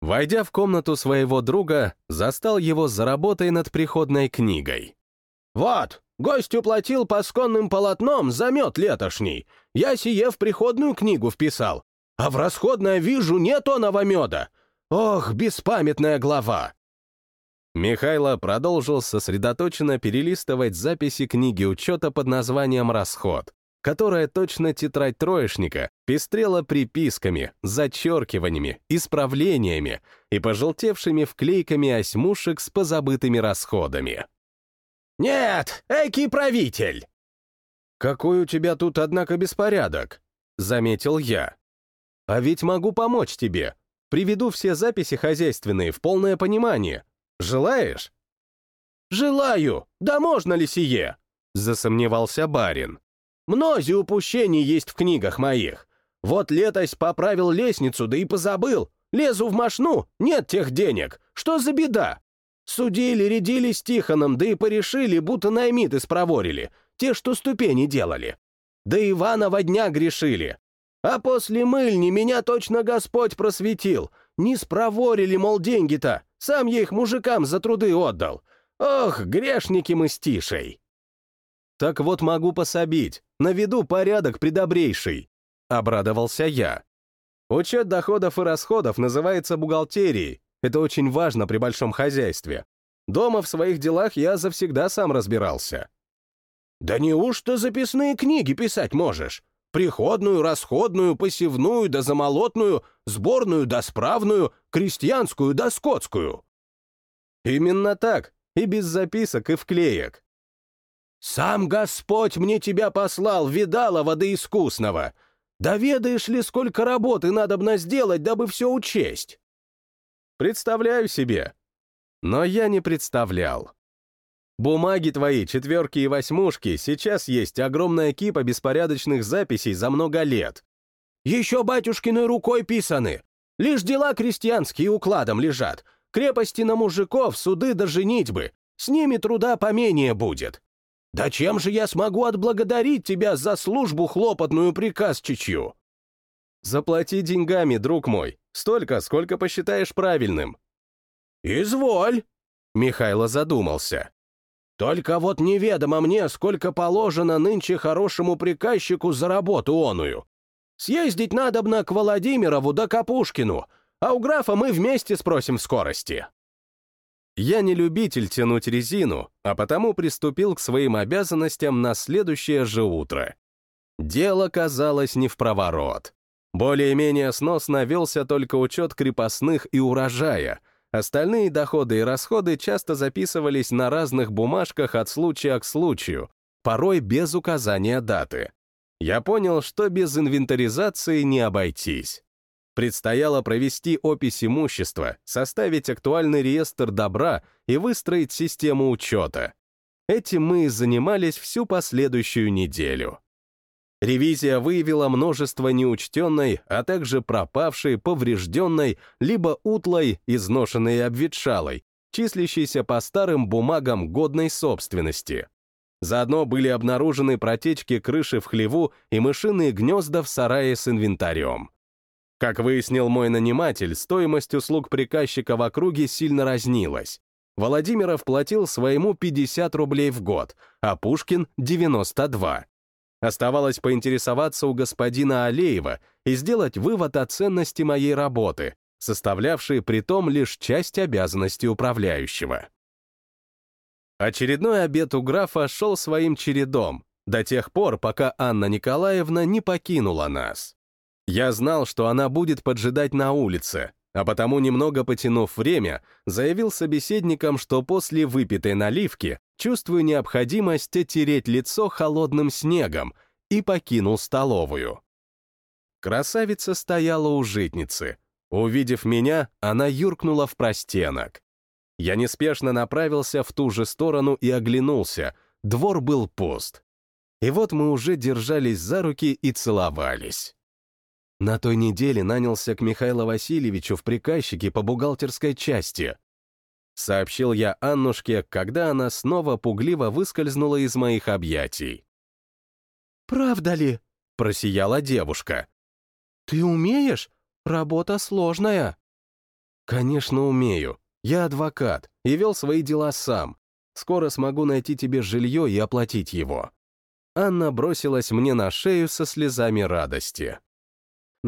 Войдя в комнату своего друга, застал его за работой над приходной книгой. «Вот, гость уплатил пасконным полотном за мед летошний. Я сие в приходную книгу вписал. А в расходное вижу нет оного меда. Ох, беспамятная глава!» Михайло продолжил сосредоточенно перелистывать записи книги учета под названием «Расход», которая точно тетрадь троечника пестрела приписками, зачеркиваниями, исправлениями и пожелтевшими вклейками осьмушек с позабытыми расходами. «Нет, эки правитель!» «Какой у тебя тут, однако, беспорядок?» — заметил я. «А ведь могу помочь тебе. Приведу все записи хозяйственные в полное понимание. Желаешь?» «Желаю! Да можно ли сие?» — засомневался барин. Мнози упущений есть в книгах моих. Вот летось поправил лестницу, да и позабыл. Лезу в машну, нет тех денег. Что за беда? Судили, рядили с Тихоном, да и порешили, будто наймиты спроворили. Те, что ступени делали. Да Иванова дня грешили. А после мыльни меня точно Господь просветил. Не спроворили, мол, деньги-то. Сам я их мужикам за труды отдал. Ох, грешники мы с Тишей. Так вот могу пособить, наведу порядок предобрейший. Обрадовался я. Учет доходов и расходов называется бухгалтерией. Это очень важно при большом хозяйстве. Дома в своих делах я завсегда сам разбирался. Да неужто записные книги писать можешь? Приходную, расходную, посевную да замолотную, сборную да справную, крестьянскую да скотскую. Именно так, и без записок, и вклеек. «Сам Господь мне тебя послал, видала да искусного. Да ведаешь ли, сколько работы надобно сделать, дабы все учесть?» «Представляю себе». Но я не представлял. Бумаги твои, четверки и восьмушки, сейчас есть огромная кипа беспорядочных записей за много лет. Еще батюшкиной рукой писаны. Лишь дела крестьянские укладом лежат. Крепости на мужиков, суды да женитьбы. С ними труда поменее будет. Да чем же я смогу отблагодарить тебя за службу хлопотную приказчичью?» «Заплати деньгами, друг мой, столько, сколько посчитаешь правильным». «Изволь», — Михайло задумался. «Только вот неведомо мне, сколько положено нынче хорошему приказчику за работу оную. Съездить надобно к Владимирову да Капушкину, а у графа мы вместе спросим скорости». Я не любитель тянуть резину, а потому приступил к своим обязанностям на следующее же утро. Дело казалось не в проворот. Более-менее сносно велся только учет крепостных и урожая. Остальные доходы и расходы часто записывались на разных бумажках от случая к случаю, порой без указания даты. Я понял, что без инвентаризации не обойтись. Предстояло провести опись имущества, составить актуальный реестр добра и выстроить систему учета. Этим мы и занимались всю последующую неделю. Ревизия выявила множество неучтенной, а также пропавшей, поврежденной, либо утлой, изношенной и обветшалой, числящейся по старым бумагам годной собственности. Заодно были обнаружены протечки крыши в хлеву и мышиные гнезда в сарае с инвентарем. Как выяснил мой наниматель, стоимость услуг приказчика в округе сильно разнилась. Владимиров платил своему 50 рублей в год, а Пушкин — 92. Оставалось поинтересоваться у господина Алеева и сделать вывод о ценности моей работы, составлявшей притом лишь часть обязанностей управляющего. Очередной обед у графа шел своим чередом, до тех пор, пока Анна Николаевна не покинула нас. Я знал, что она будет поджидать на улице, а потому, немного потянув время, заявил собеседникам, что после выпитой наливки чувствую необходимость отереть лицо холодным снегом и покинул столовую. Красавица стояла у житницы. Увидев меня, она юркнула в простенок. Я неспешно направился в ту же сторону и оглянулся. Двор был пуст. И вот мы уже держались за руки и целовались. На той неделе нанялся к Михаилу Васильевичу в приказчике по бухгалтерской части. Сообщил я Аннушке, когда она снова пугливо выскользнула из моих объятий. «Правда ли?» — просияла девушка. «Ты умеешь? Работа сложная». Конечно, умею. Я адвокат и вел свои дела сам. Скоро смогу найти тебе жилье и оплатить его. Анна бросилась мне на шею со слезами радости.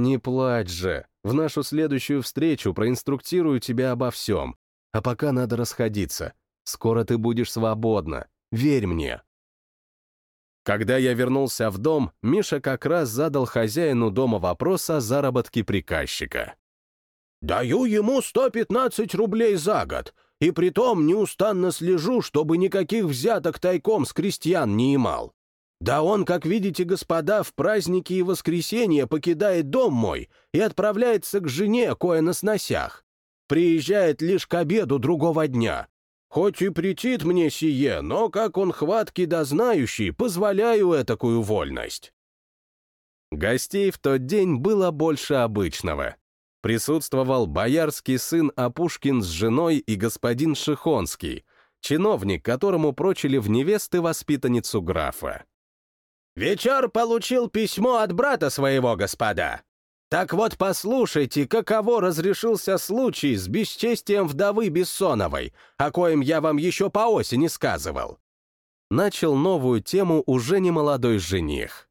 «Не плачь же. В нашу следующую встречу проинструктирую тебя обо всем. А пока надо расходиться. Скоро ты будешь свободна. Верь мне». Когда я вернулся в дом, Миша как раз задал хозяину дома вопрос о заработке приказчика. «Даю ему 115 рублей за год, и притом неустанно слежу, чтобы никаких взяток тайком с крестьян не имал. Да он, как видите, господа, в праздники и воскресенья покидает дом мой и отправляется к жене, кое на сносях. Приезжает лишь к обеду другого дня. Хоть и претит мне сие, но, как он хваткий да знающий, позволяю этакую вольность. Гостей в тот день было больше обычного. Присутствовал боярский сын Апушкин с женой и господин Шихонский, чиновник, которому прочили в невесты воспитанницу графа. «Вечер получил письмо от брата своего, господа. Так вот послушайте, каково разрешился случай с бесчестием вдовы Бессоновой, о коем я вам еще по осени сказывал». Начал новую тему уже не молодой жених.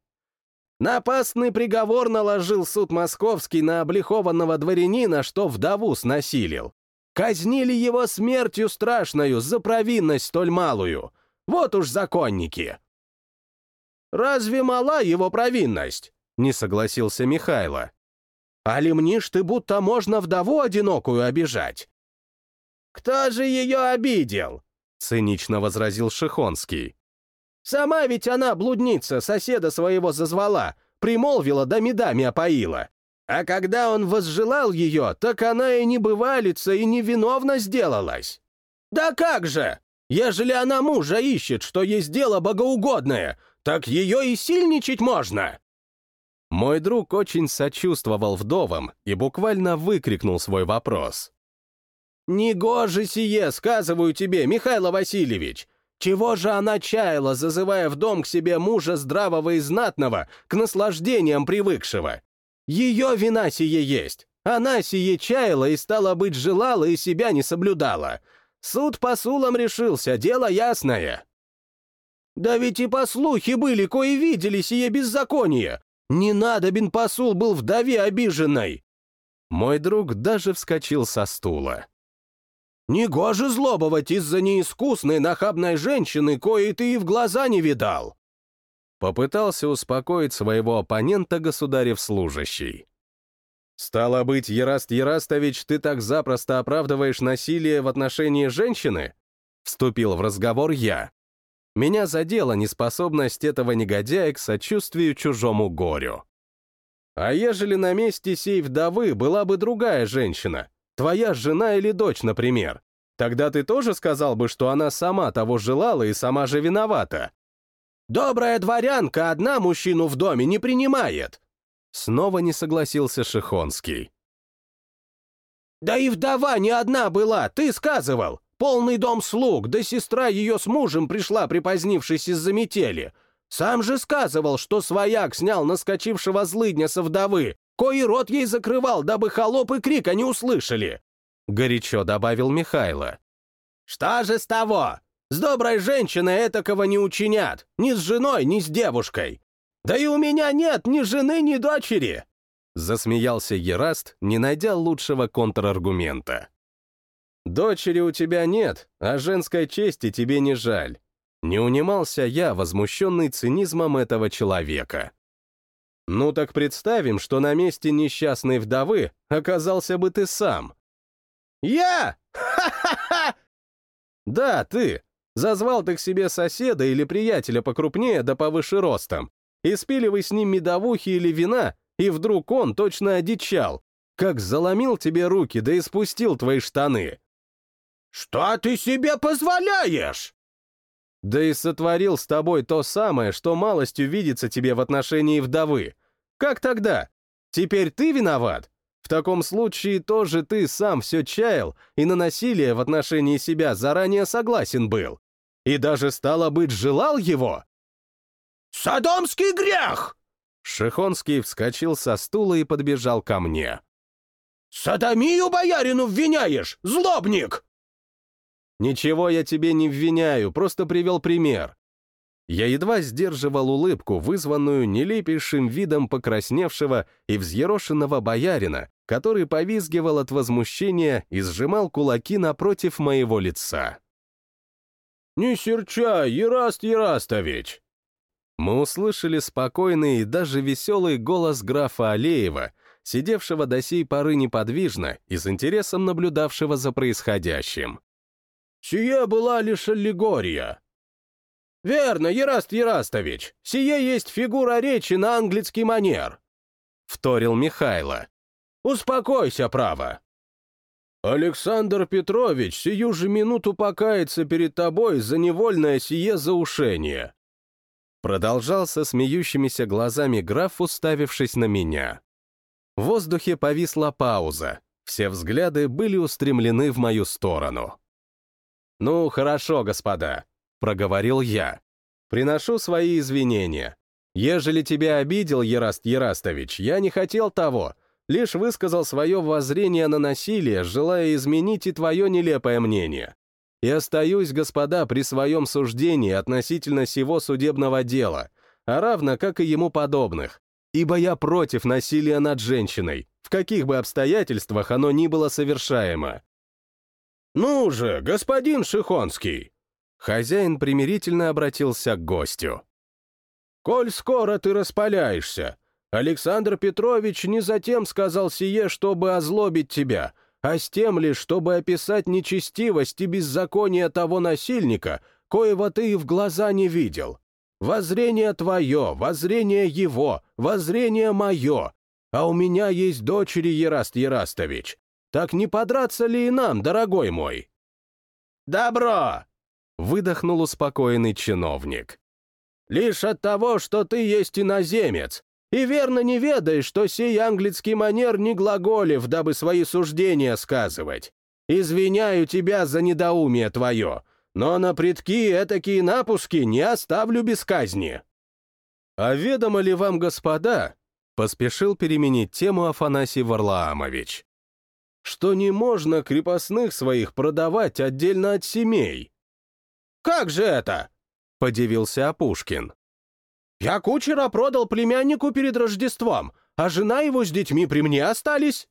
Напасный приговор наложил суд московский на облихованного дворянина, что вдову снасилил. Казнили его смертью страшною за провинность столь малую. Вот уж законники. «Разве мала его провинность?» — не согласился Михайло. «Али мнишь ты, будто можно вдову одинокую обижать?» «Кто же ее обидел?» — цинично возразил Шихонский. Сама ведь она, блудница, соседа своего зазвала, примолвила да медами опоила. А когда он возжелал ее, так она и не бывалица, и невиновна сделалась. Да как же! Ежели она мужа ищет, что есть дело богоугодное, так ее и сильничать можно!» Мой друг очень сочувствовал вдовам и буквально выкрикнул свой вопрос. «Негоже сие, сказываю тебе, Михаил Васильевич! Чего же она чаяла, зазывая в дом к себе мужа здравого и знатного, к наслаждениям привыкшего? Ее вина сие есть. Она сие чаяла и, стала быть, желала и себя не соблюдала. Суд по сулам решился, дело ясное. Да ведь и послухи были, кои видели сие беззаконие. Не надобен посул был вдове обиженной. Мой друг даже вскочил со стула. Негоже злобовать из-за неискусной нахабной женщины, коей ты и в глаза не видал!» Попытался успокоить своего оппонента государев служащий. «Стало быть, Ераст Ерастович, ты так запросто оправдываешь насилие в отношении женщины?» Вступил в разговор я. Меня задела неспособность этого негодяя к сочувствию чужому горю. А ежели на месте сей вдовы была бы другая женщина, Твоя жена или дочь, например. Тогда ты тоже сказал бы, что она сама того желала и сама же виновата. Добрая дворянка одна мужчину в доме не принимает. Снова не согласился Шихонский. Да и вдова не одна была, ты сказывал. Полный дом слуг, да сестра ее с мужем пришла, припозднившись из-за метели. Сам же сказывал, что свояк снял наскочившего злыдня со вдовы, Кой рот ей закрывал, дабы холоп и крик они услышали!» Горячо добавил Михайло. «Что же с того? С доброй женщиной этакого не учинят, ни с женой, ни с девушкой. Да и у меня нет ни жены, ни дочери!» Засмеялся Ераст, не найдя лучшего контраргумента. «Дочери у тебя нет, а женской чести тебе не жаль». Не унимался я, возмущенный цинизмом этого человека. Ну так представим, что на месте несчастной вдовы оказался бы ты сам. Я? Ха-ха-ха! Да, ты. Зазвал ты к себе соседа или приятеля покрупнее да повыше ростом. И спиливай с ним медовухи или вина, и вдруг он точно одичал. Как заломил тебе руки, да и спустил твои штаны. Что ты себе позволяешь? Да и сотворил с тобой то самое, что малостью видится тебе в отношении вдовы. Как тогда? Теперь ты виноват? В таком случае тоже ты сам все чаял и на насилие в отношении себя заранее согласен был. И даже, стало быть, желал его? «Содомский грех!» Шихонский вскочил со стула и подбежал ко мне. «Садомию боярину ввиняешь, злобник!» «Ничего я тебе не ввиняю, просто привел пример. Я едва сдерживал улыбку, вызванную нелепейшим видом покрасневшего и взъерошенного боярина, который повизгивал от возмущения и сжимал кулаки напротив моего лица. «Не серчай, Ераст Ерастович!» Мы услышали спокойный и даже веселый голос графа Алеева, сидевшего до сей поры неподвижно и с интересом наблюдавшего за происходящим. «Сие была лишь аллегория. «Верно, Ераст Ерастович, сие есть фигура речи на английский манер», — вторил Михайло. «Успокойся, право». «Александр Петрович сию же минуту покается перед тобой за невольное сие заушение», Продолжал со смеющимися глазами граф, уставившись на меня. В воздухе повисла пауза. Все взгляды были устремлены в мою сторону. «Ну, хорошо, господа. — проговорил я. «Приношу свои извинения. Ежели тебя обидел, Ераст Ерастович, я не хотел того, лишь высказал свое воззрение на насилие, желая изменить и твое нелепое мнение. И остаюсь, господа, при своем суждении относительно сего судебного дела, а равно как и ему подобных, ибо я против насилия над женщиной, в каких бы обстоятельствах оно ни было совершаемо». «Ну же, господин Шихонский!» Хозяин примирительно обратился к гостю. «Коль скоро ты распаляешься, Александр Петрович не затем сказал сие, чтобы озлобить тебя, а с тем лишь, чтобы описать нечестивость и беззаконие того насильника, коего ты и в глаза не видел. Воззрение твое, воззрение его, воззрение мое. А у меня есть дочери, Ераст Ерастович. Так не подраться ли и нам, дорогой мой?» «Добро!» выдохнул успокоенный чиновник. «Лишь от того, что ты есть иноземец, и верно не ведаешь, что сей английский манер не глаголев, дабы свои суждения сказывать. Извиняю тебя за недоумие твое, но на предки этакие напуски не оставлю без казни». «А ведомо ли вам, господа?» — поспешил переменить тему Афанасий Варлаамович. «Что не можно крепостных своих продавать отдельно от семей?» «Как же это?» — подивился Опушкин. «Я кучера продал племяннику перед Рождеством, а жена его с детьми при мне остались».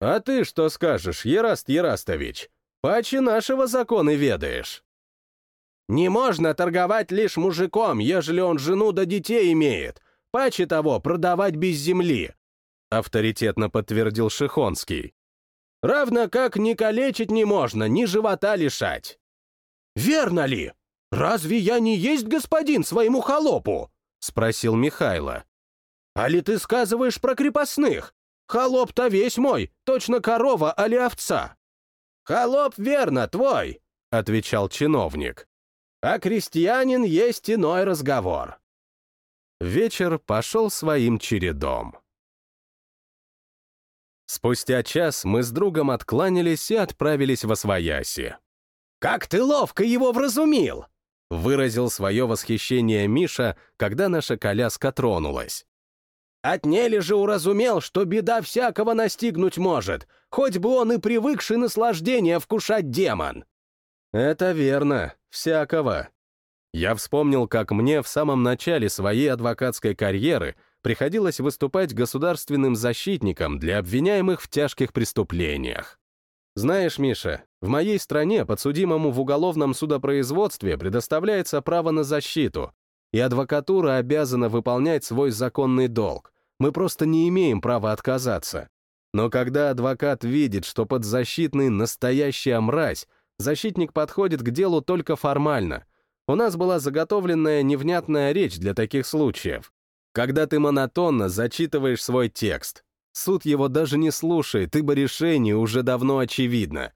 «А ты что скажешь, Ераст Ерастович? Паче нашего закона ведаешь». «Не можно торговать лишь мужиком, ежели он жену да детей имеет. Паче того, продавать без земли», — авторитетно подтвердил Шихонский. «Равно как ни калечить не можно, ни живота лишать». «Верно ли? Разве я не есть господин своему холопу?» — спросил Михайло. «А ли ты сказываешь про крепостных? Холоп-то весь мой, точно корова али овца». «Холоп верно твой», — отвечал чиновник. «А крестьянин есть иной разговор». Вечер пошел своим чередом. Спустя час мы с другом откланялись и отправились во свояси. «Как ты ловко его вразумил!» выразил свое восхищение Миша, когда наша коляска тронулась. «Отнели же уразумел, что беда всякого настигнуть может, хоть бы он и привыкший наслаждение вкушать демон». «Это верно, всякого». Я вспомнил, как мне в самом начале своей адвокатской карьеры приходилось выступать государственным защитником для обвиняемых в тяжких преступлениях. Знаешь, Миша, в моей стране подсудимому в уголовном судопроизводстве предоставляется право на защиту, и адвокатура обязана выполнять свой законный долг. Мы просто не имеем права отказаться. Но когда адвокат видит, что подзащитный настоящая мразь, защитник подходит к делу только формально. У нас была заготовленная невнятная речь для таких случаев. Когда ты монотонно зачитываешь свой текст, Суд его даже не слушает, ибо решение уже давно очевидно.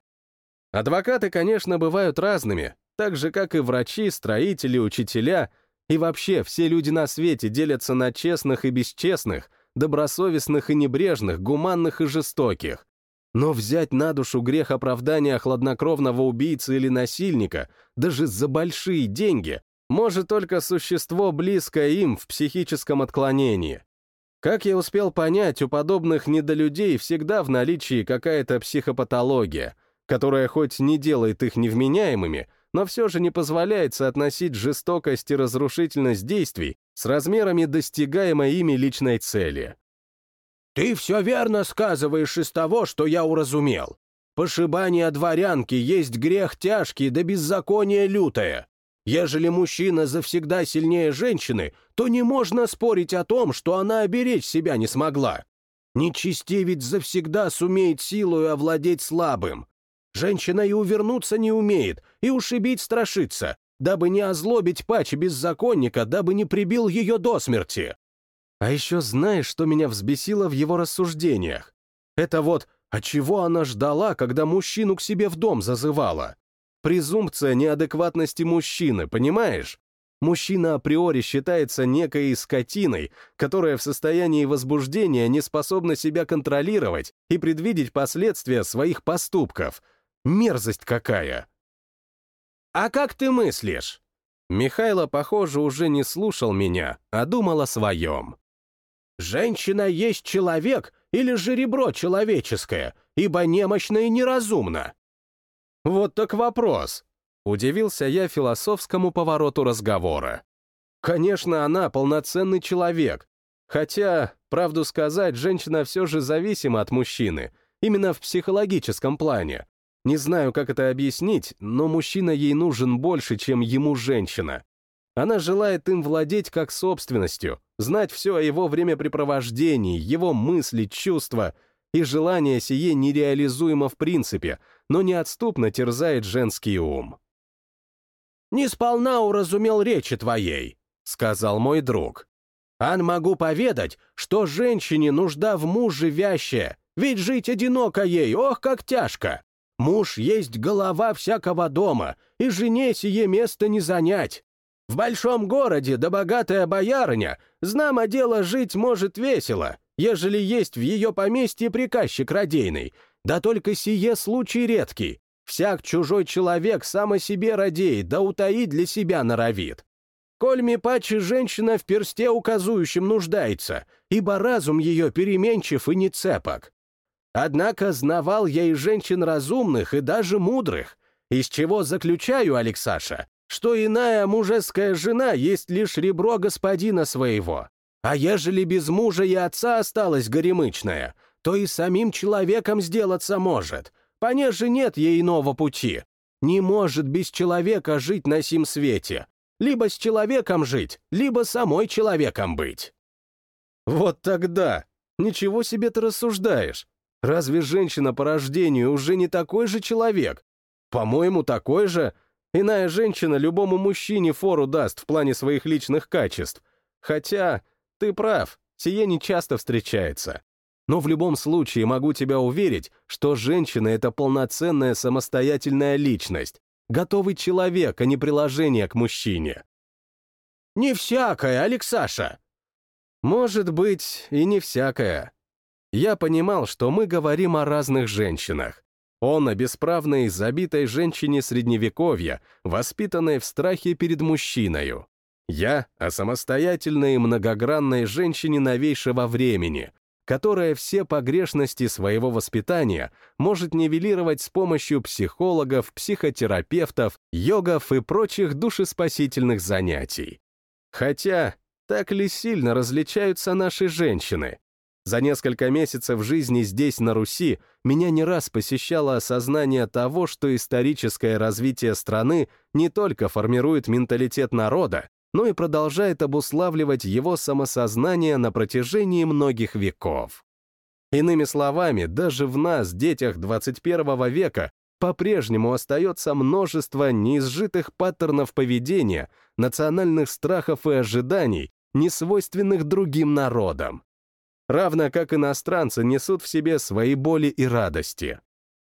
Адвокаты, конечно, бывают разными, так же, как и врачи, строители, учителя, и вообще все люди на свете делятся на честных и бесчестных, добросовестных и небрежных, гуманных и жестоких. Но взять на душу грех оправдания хладнокровного убийцы или насильника, даже за большие деньги, может только существо, близкое им в психическом отклонении. Как я успел понять, у подобных недолюдей всегда в наличии какая-то психопатология, которая хоть не делает их невменяемыми, но все же не позволяет соотносить жестокость и разрушительность действий с размерами достигаемой ими личной цели. «Ты все верно сказываешь из того, что я уразумел. Пошибание дворянки есть грех тяжкий да беззаконие лютое. Ежели мужчина завсегда сильнее женщины, то не можно спорить о том, что она оберечь себя не смогла. Нечестивец завсегда сумеет силою овладеть слабым. Женщина и увернуться не умеет, и ушибить страшится, дабы не озлобить паче беззаконника, дабы не прибил ее до смерти. А еще знаешь, что меня взбесило в его рассуждениях? Это вот, а чего она ждала, когда мужчину к себе в дом зазывала? Презумпция неадекватности мужчины, понимаешь? Мужчина априори считается некой скотиной, которая в состоянии возбуждения не способна себя контролировать и предвидеть последствия своих поступков. Мерзость какая! «А как ты мыслишь?» Михайло, похоже, уже не слушал меня, а думал о своем. «Женщина есть человек или же ребро человеческое, ибо немощна и неразумна?» Вот так вопрос. Удивился я философскому повороту разговора. Конечно, она полноценный человек. Хотя, правду сказать, женщина все же зависима от мужчины, именно в психологическом плане. Не знаю, как это объяснить, но мужчина ей нужен больше, чем ему женщина. Она желает им владеть как собственностью, знать все о его времяпрепровождении, его мысли, чувства — и желание сие нереализуемо в принципе, но неотступно терзает женский ум. «Не сполна уразумел речи твоей», — сказал мой друг. «Ан могу поведать, что женщине нужда в муже вящая, ведь жить одиноко ей, ох, как тяжко! Муж есть голова всякого дома, и жене сие место не занять. В большом городе да богатая боярыня, знамо дело жить может весело, ежели есть в ее поместье приказчик родейный, да только сие случай редкий. Всяк чужой человек сам о себе радеет, да утаить для себя норовит. Коль ми паче женщина в персте указующем нуждается, ибо разум ее переменчив и не цепок. Однако знавал я и женщин разумных, и даже мудрых, из чего заключаю, Алексаша, что иная мужеская жена есть лишь ребро господина своего, а ежели без мужа и отца осталась горемычная, то и самим человеком сделаться может, понеже нет ей иного пути. Не может без человека жить на сим свете. Либо с человеком жить, либо самой человеком быть. Вот тогда. Ничего себе ты рассуждаешь. Разве женщина по рождению уже не такой же человек? По-моему, такой же. Иная женщина любому мужчине фору даст в плане своих личных качеств. Хотя ты прав, сие не часто встречается. Но в любом случае могу тебя уверить, что женщина — это полноценная самостоятельная личность, готовый человек, а не приложение к мужчине. «Не всякая, Алексаша!» «Может быть, и не всякая». Я понимал, что мы говорим о разных женщинах. Он о бесправной, забитой женщине Средневековья, воспитанной в страхе перед мужчиною. Я о самостоятельной и многогранной женщине новейшего времени, которая все погрешности своего воспитания может нивелировать с помощью психологов, психотерапевтов, йогов и прочих душеспасительных занятий. Хотя, так ли сильно различаются наши женщины? За несколько месяцев жизни здесь, на Руси, меня не раз посещало осознание того, что историческое развитие страны не только формирует менталитет народа, но и продолжает обуславливать его самосознание на протяжении многих веков. Иными словами, даже в нас, детях 21 века, по-прежнему остается множество неизжитых паттернов поведения, национальных страхов и ожиданий, несвойственных другим народам. Равно как иностранцы несут в себе свои боли и радости.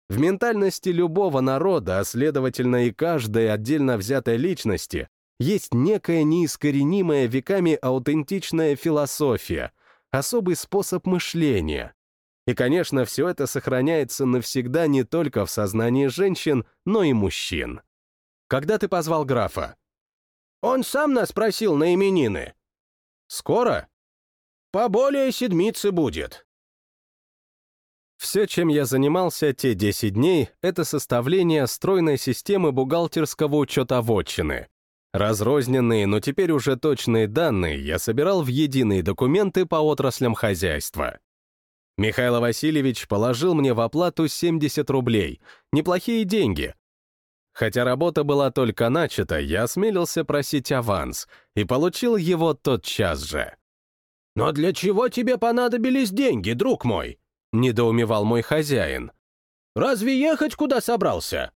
В ментальности любого народа, а следовательно и каждой отдельно взятой личности, есть некая неискоренимая веками аутентичная философия, особый способ мышления. И, конечно, все это сохраняется навсегда не только в сознании женщин, но и мужчин. Когда ты позвал графа? Он сам нас просил на именины. Скоро? поболее седмицы будет. Все, чем я занимался те 10 дней, это составление стройной системы бухгалтерского учета вотчины. Разрозненные, но теперь уже точные данные я собирал в единые документы по отраслям хозяйства. Михаил Васильевич положил мне в оплату 70 рублей. Неплохие деньги. Хотя работа была только начата, я осмелился просить аванс и получил его тотчас же. «Но для чего тебе понадобились деньги, друг мой?» — недоумевал мой хозяин. «Разве ехать куда собрался?»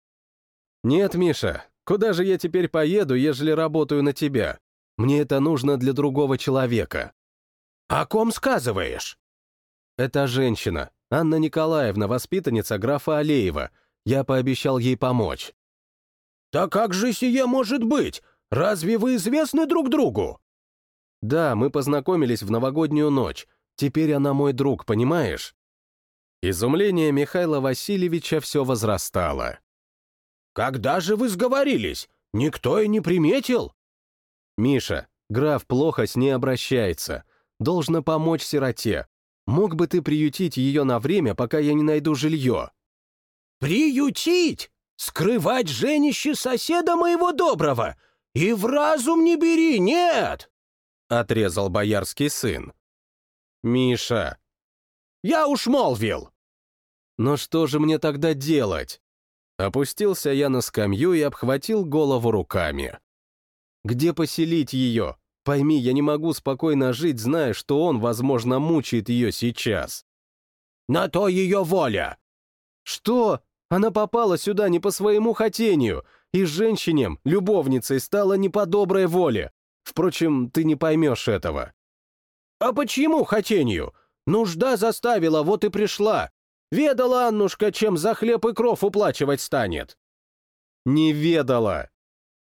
«Нет, Миша, куда же я теперь поеду, ежели работаю на тебя? Мне это нужно для другого человека». «О ком сказываешь?» «Это женщина, Анна Николаевна, воспитанница графа Алеева. Я пообещал ей помочь». «Да как же сие может быть? Разве вы известны друг другу?» «Да, мы познакомились в новогоднюю ночь. Теперь она мой друг, понимаешь?» Изумление Михаила Васильевича все возрастало. «Когда же вы сговорились? Никто и не приметил?» «Миша, граф плохо с ней обращается. Должно помочь сироте. Мог бы ты приютить ее на время, пока я не найду жилье?» «Приютить? Скрывать женище соседа моего доброго? И в разум не бери, нет!» — отрезал боярский сын. «Миша!» «Я уж молвил!» «Но что же мне тогда делать?» Опустился я на скамью и обхватил голову руками. «Где поселить ее? Пойми, я не могу спокойно жить, зная, что он, возможно, мучает ее сейчас. На то ее воля. Что? Она попала сюда не по своему хотению, и женщинем, любовницей, стала не по доброй воле. Впрочем, ты не поймешь этого. А почему хотению? Нужда заставила, вот и пришла. Ведала Аннушка, чем за хлеб и кров уплачивать станет. Не ведала.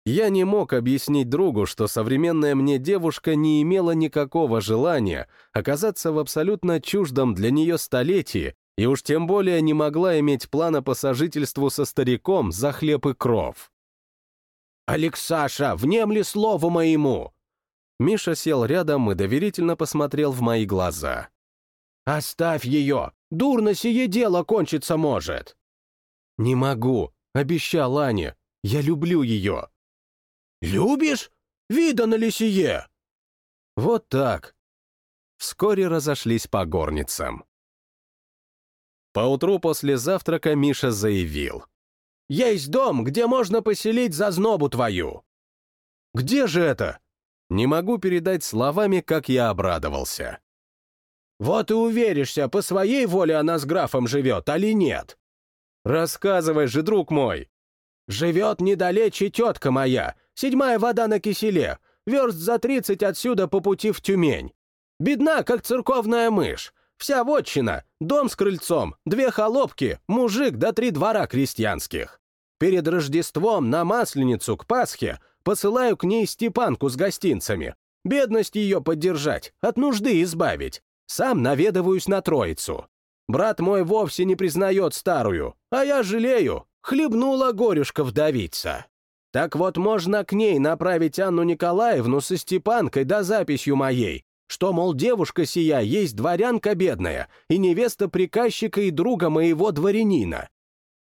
Я не мог объяснить другу, что современная мне девушка не имела никакого желания оказаться в абсолютно чуждом для нее столетии и уж тем более не могла иметь плана по сожительству со стариком за хлеб и кров. «Алексаша, внемли слову моему!» Миша сел рядом и доверительно посмотрел в мои глаза. «Оставь ее! Дурно сие дело кончиться может!» «Не могу. Обещал Ане. Я люблю ее». «Любишь? Видано ли сие?» Вот так. Вскоре разошлись по горницам. Поутру после завтрака Миша заявил. «Есть дом, где можно поселить зазнобу твою!» «Где же это?» Не могу передать словами, как я обрадовался. «Вот и уверишься, по своей воле она с графом живет, али нет?» «Рассказывай же, друг мой!» «Живет недалече тетка моя, Седьмая вода на киселе, верст за тридцать отсюда по пути в Тюмень. Бедна, как церковная мышь. Вся вотчина, дом с крыльцом, две холопки, мужик да три двора крестьянских. Перед Рождеством на Масленицу к Пасхе посылаю к ней Степанку с гостинцами. Бедность ее поддержать, от нужды избавить. Сам наведываюсь на Троицу. Брат мой вовсе не признает старую, а я жалею, хлебнула горюшка вдовица. Так вот, можно к ней направить Анну Николаевну со Степанкой да записью моей, что, мол, девушка сия есть дворянка бедная и невеста приказчика и друга моего дворянина.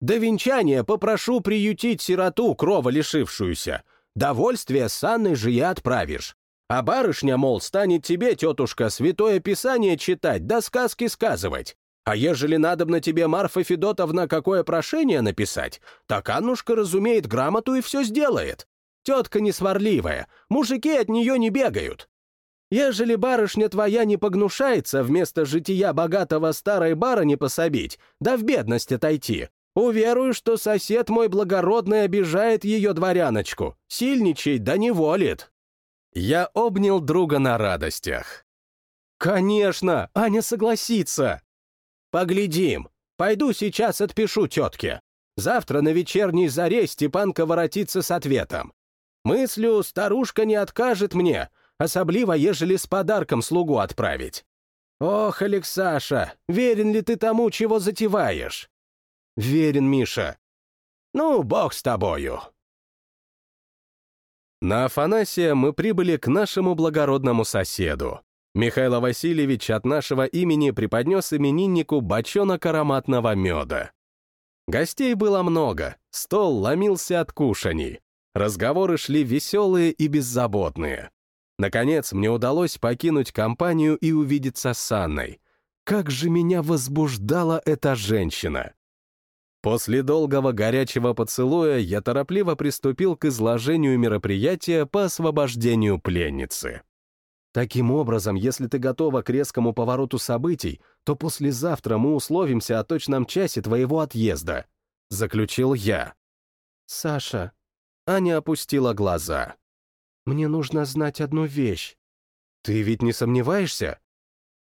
До венчания попрошу приютить сироту, крова лишившуюся. Довольствие с Анной же и отправишь. А барышня, мол, станет тебе, тетушка, святое писание читать да сказки сказывать. А ежели надобно тебе, Марфа Федотовна, какое прошение написать, так Аннушка разумеет грамоту и все сделает. Тетка не сварливая, мужики от нее не бегают. Ежели барышня твоя не погнушается вместо жития богатого старой барыни пособить, да в бедность отойти, уверую, что сосед мой благородный обижает ее дворяночку, сильничает да не волит». Я обнял друга на радостях. «Конечно, Аня согласится!» Поглядим. Пойду сейчас отпишу тетке. Завтра на вечерней заре Степанка воротится с ответом. Мыслю, старушка не откажет мне, особливо, ежели с подарком слугу отправить. Ох, Алексаша, верен ли ты тому, чего затеваешь? Верен, Миша. Ну, бог с тобою. На Афанасия мы прибыли к нашему благородному соседу. Михаил Васильевич от нашего имени преподнес имениннику бочонок ароматного меда. Гостей было много, стол ломился от кушаний. Разговоры шли веселые и беззаботные. Наконец, мне удалось покинуть компанию и увидеться с Анной. Как же меня возбуждала эта женщина! После долгого горячего поцелуя я торопливо приступил к изложению мероприятия по освобождению пленницы. Таким образом, если ты готова к резкому повороту событий, то послезавтра мы условимся о точном часе твоего отъезда», — заключил я. «Саша...» Аня опустила глаза. «Мне нужно знать одну вещь». «Ты ведь не сомневаешься?»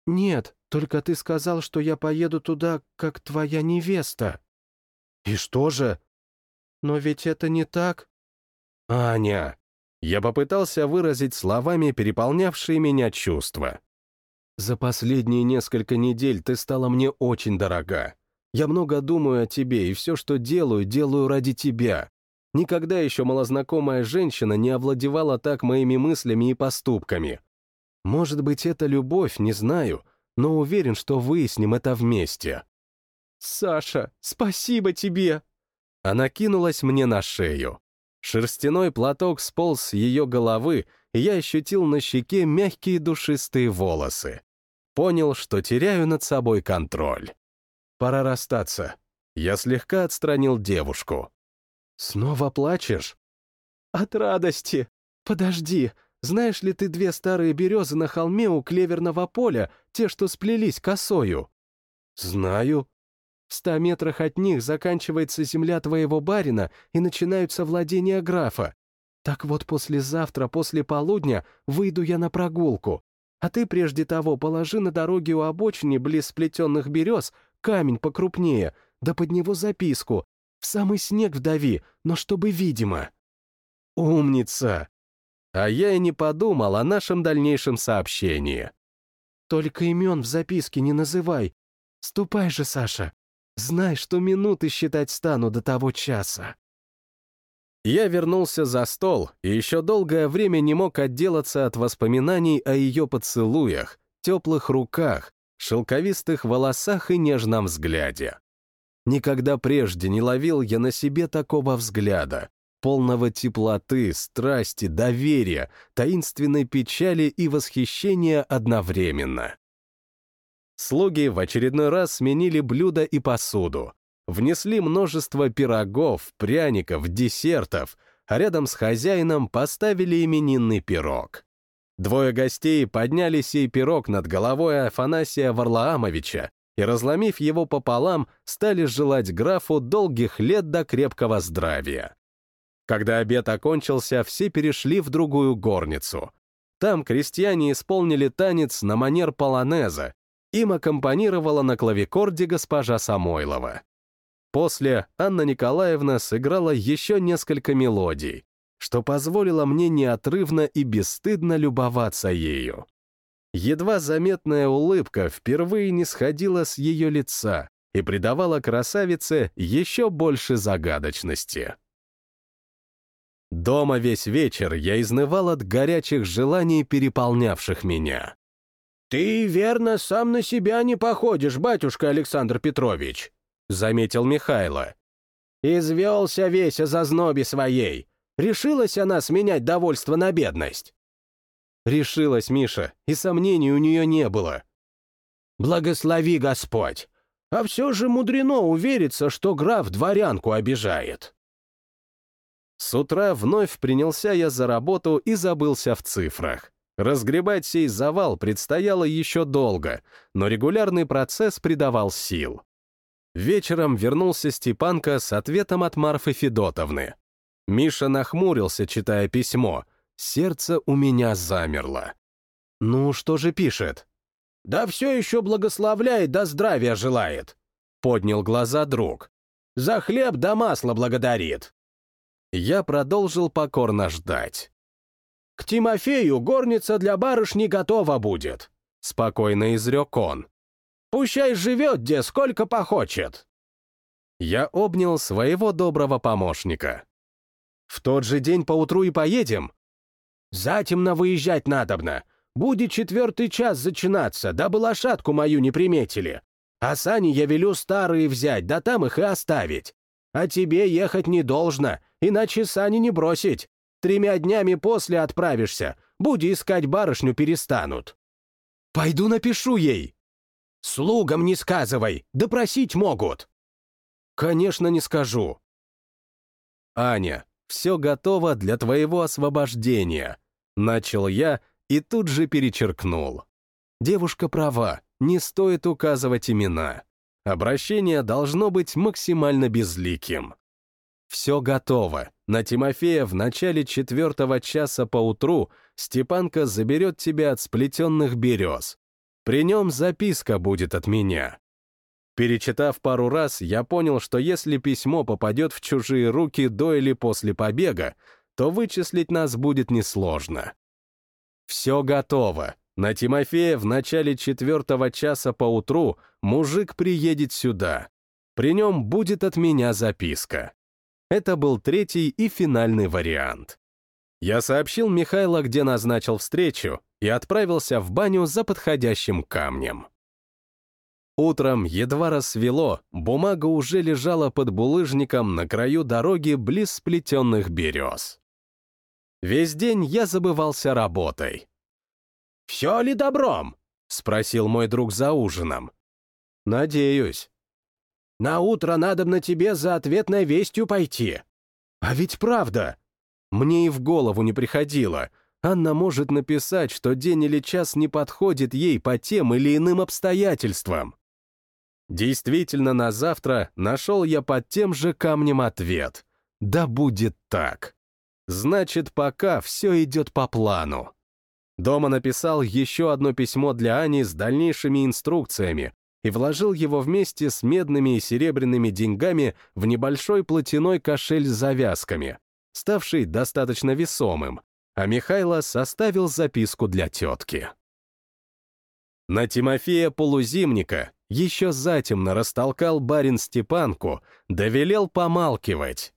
«Нет, только ты сказал, что я поеду туда, как твоя невеста». «И что же?» «Но ведь это не так». «Аня...» Я попытался выразить словами переполнявшие меня чувства. «За последние несколько недель ты стала мне очень дорога. Я много думаю о тебе, и все, что делаю, делаю ради тебя. Никогда еще малознакомая женщина не овладевала так моими мыслями и поступками. Может быть, это любовь, не знаю, но уверен, что выясним это вместе». «Саша, спасибо тебе!» Она кинулась мне на шею. Шерстяной платок сполз с ее головы, и я ощутил на щеке мягкие душистые волосы. Понял, что теряю над собой контроль. Пора расстаться. Я слегка отстранил девушку. «Снова плачешь?» «От радости! Подожди, знаешь ли ты две старые березы на холме у клеверного поля, те, что сплелись косою?» «Знаю», в ста метрах от них заканчивается земля твоего барина и начинаются владения графа. Так вот, послезавтра, после полудня, выйду я на прогулку. А ты прежде того положи на дороге у обочины близ сплетенных берез камень покрупнее, да под него записку. В самый снег вдави, но чтобы видимо. Умница! А я и не подумал о нашем дальнейшем сообщении. Только имен в записке не называй. Ступай же, Саша. Знай, что минуты считать стану до того часа. Я вернулся за стол и еще долгое время не мог отделаться от воспоминаний о ее поцелуях, теплых руках, шелковистых волосах и нежном взгляде. Никогда прежде не ловил я на себе такого взгляда, полного теплоты, страсти, доверия, таинственной печали и восхищения одновременно. Слуги в очередной раз сменили блюда и посуду. Внесли множество пирогов, пряников, десертов, а рядом с хозяином поставили именинный пирог. Двое гостей подняли сей пирог над головой Афанасия Варлаамовича и, разломив его пополам, стали желать графу долгих лет до крепкого здравия. Когда обед окончился, все перешли в другую горницу. Там крестьяне исполнили танец на манер полонеза, им аккомпанировала на клавикорде госпожа Самойлова. После Анна Николаевна сыграла еще несколько мелодий, что позволило мне неотрывно и бесстыдно любоваться ею. Едва заметная улыбка впервые не сходила с ее лица и придавала красавице еще больше загадочности. Дома весь вечер я изнывал от горячих желаний, переполнявших меня. «Ты, верно, сам на себя не походишь, батюшка Александр Петрович», — заметил Михайло. «Извелся весь о зазнобе своей. Решилась она сменять довольство на бедность». «Решилась, Миша, и сомнений у нее не было». «Благослови Господь! А все же мудрено увериться, что граф дворянку обижает». С утра вновь принялся я за работу и забылся в цифрах. Разгребать сей завал предстояло еще долго, но регулярный процесс придавал сил. Вечером вернулся Степанка с ответом от Марфы Федотовны. Миша нахмурился, читая письмо. Сердце у меня замерло. «Ну, что же пишет?» «Да все еще благословляет, да здравия желает», — поднял глаза друг. «За хлеб да масло благодарит». Я продолжил покорно ждать. К Тимофею горница для барышни готова будет», — спокойно изрек он. «Пущай живет где сколько похочет». Я обнял своего доброго помощника. «В тот же день поутру и поедем?» «Затемно выезжать надобно. Будет четвертый час зачинаться, дабы лошадку мою не приметили. А сани я велю старые взять, да там их и оставить. А тебе ехать не должно, иначе сани не бросить. Тремя днями после отправишься, буди искать барышню перестанут. Пойду напишу ей. Слугам не сказывай, допросить могут. Конечно, не скажу. Аня, все готово для твоего освобождения. Начал я и тут же перечеркнул. Девушка права, не стоит указывать имена. Обращение должно быть максимально безликим. Все готово. На Тимофея в начале четвертого часа по утру Степанка заберет тебя от сплетенных берез. При нем записка будет от меня. Перечитав пару раз, я понял, что если письмо попадет в чужие руки до или после побега, то вычислить нас будет несложно. Все готово. На Тимофея в начале четвертого часа по утру мужик приедет сюда. При нем будет от меня записка. Это был третий и финальный вариант. Я сообщил Михайло, где назначил встречу, и отправился в баню за подходящим камнем. Утром едва рассвело, бумага уже лежала под булыжником на краю дороги близ сплетенных берез. Весь день я забывался работой. «Все ли добром?» — спросил мой друг за ужином. «Надеюсь». «На утро надо на тебе за ответной вестью пойти». «А ведь правда!» Мне и в голову не приходило. Анна может написать, что день или час не подходит ей по тем или иным обстоятельствам. Действительно, на завтра нашел я под тем же камнем ответ. Да будет так. Значит, пока все идет по плану. Дома написал еще одно письмо для Ани с дальнейшими инструкциями и вложил его вместе с медными и серебряными деньгами в небольшой платяной кошель с завязками, ставший достаточно весомым, а Михайло составил записку для тетки. На Тимофея Полузимника еще затемно растолкал барин Степанку, довелел помалкивать.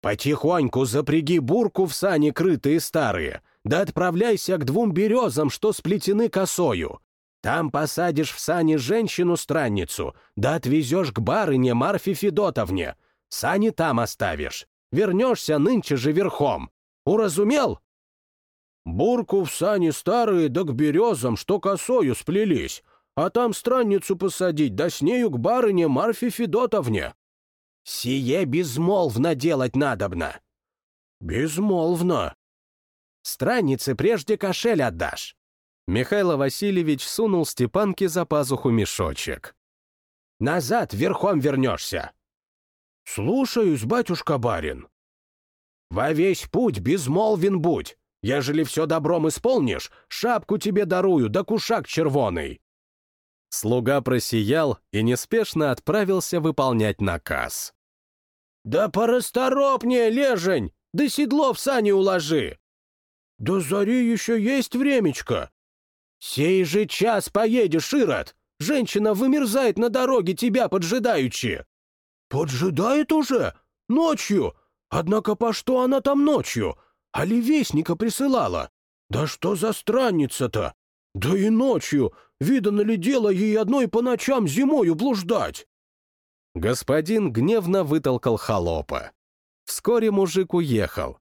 «Потихоньку запряги бурку в сани крытые старые, да отправляйся к двум березам, что сплетены косою. Там посадишь в сани женщину-странницу, да отвезешь к барыне Марфе Федотовне. Сани там оставишь. Вернешься нынче же верхом. Уразумел?» «Бурку в сани старые, да к березам, что косою сплелись, а там странницу посадить, да с нею к барыне Марфе Федотовне». «Сие безмолвно делать надобно». «Безмолвно», Страннице прежде кошель отдашь». Михаил Васильевич сунул Степанке за пазуху мешочек. «Назад верхом вернешься». «Слушаюсь, батюшка-барин». «Во весь путь безмолвен будь. Ежели все добром исполнишь, шапку тебе дарую, да кушак червоный». Слуга просиял и неспешно отправился выполнять наказ. «Да порасторопнее, лежень! Да седло в сани уложи! «До зари еще есть времечко!» «Сей же час поедешь, Ирод! Женщина вымерзает на дороге тебя поджидаючи!» «Поджидает уже? Ночью? Однако по что она там ночью? Али вестника присылала? Да что за странница-то? Да и ночью! Видано ли дело ей одной по ночам зимою блуждать?» Господин гневно вытолкал холопа. Вскоре мужик уехал,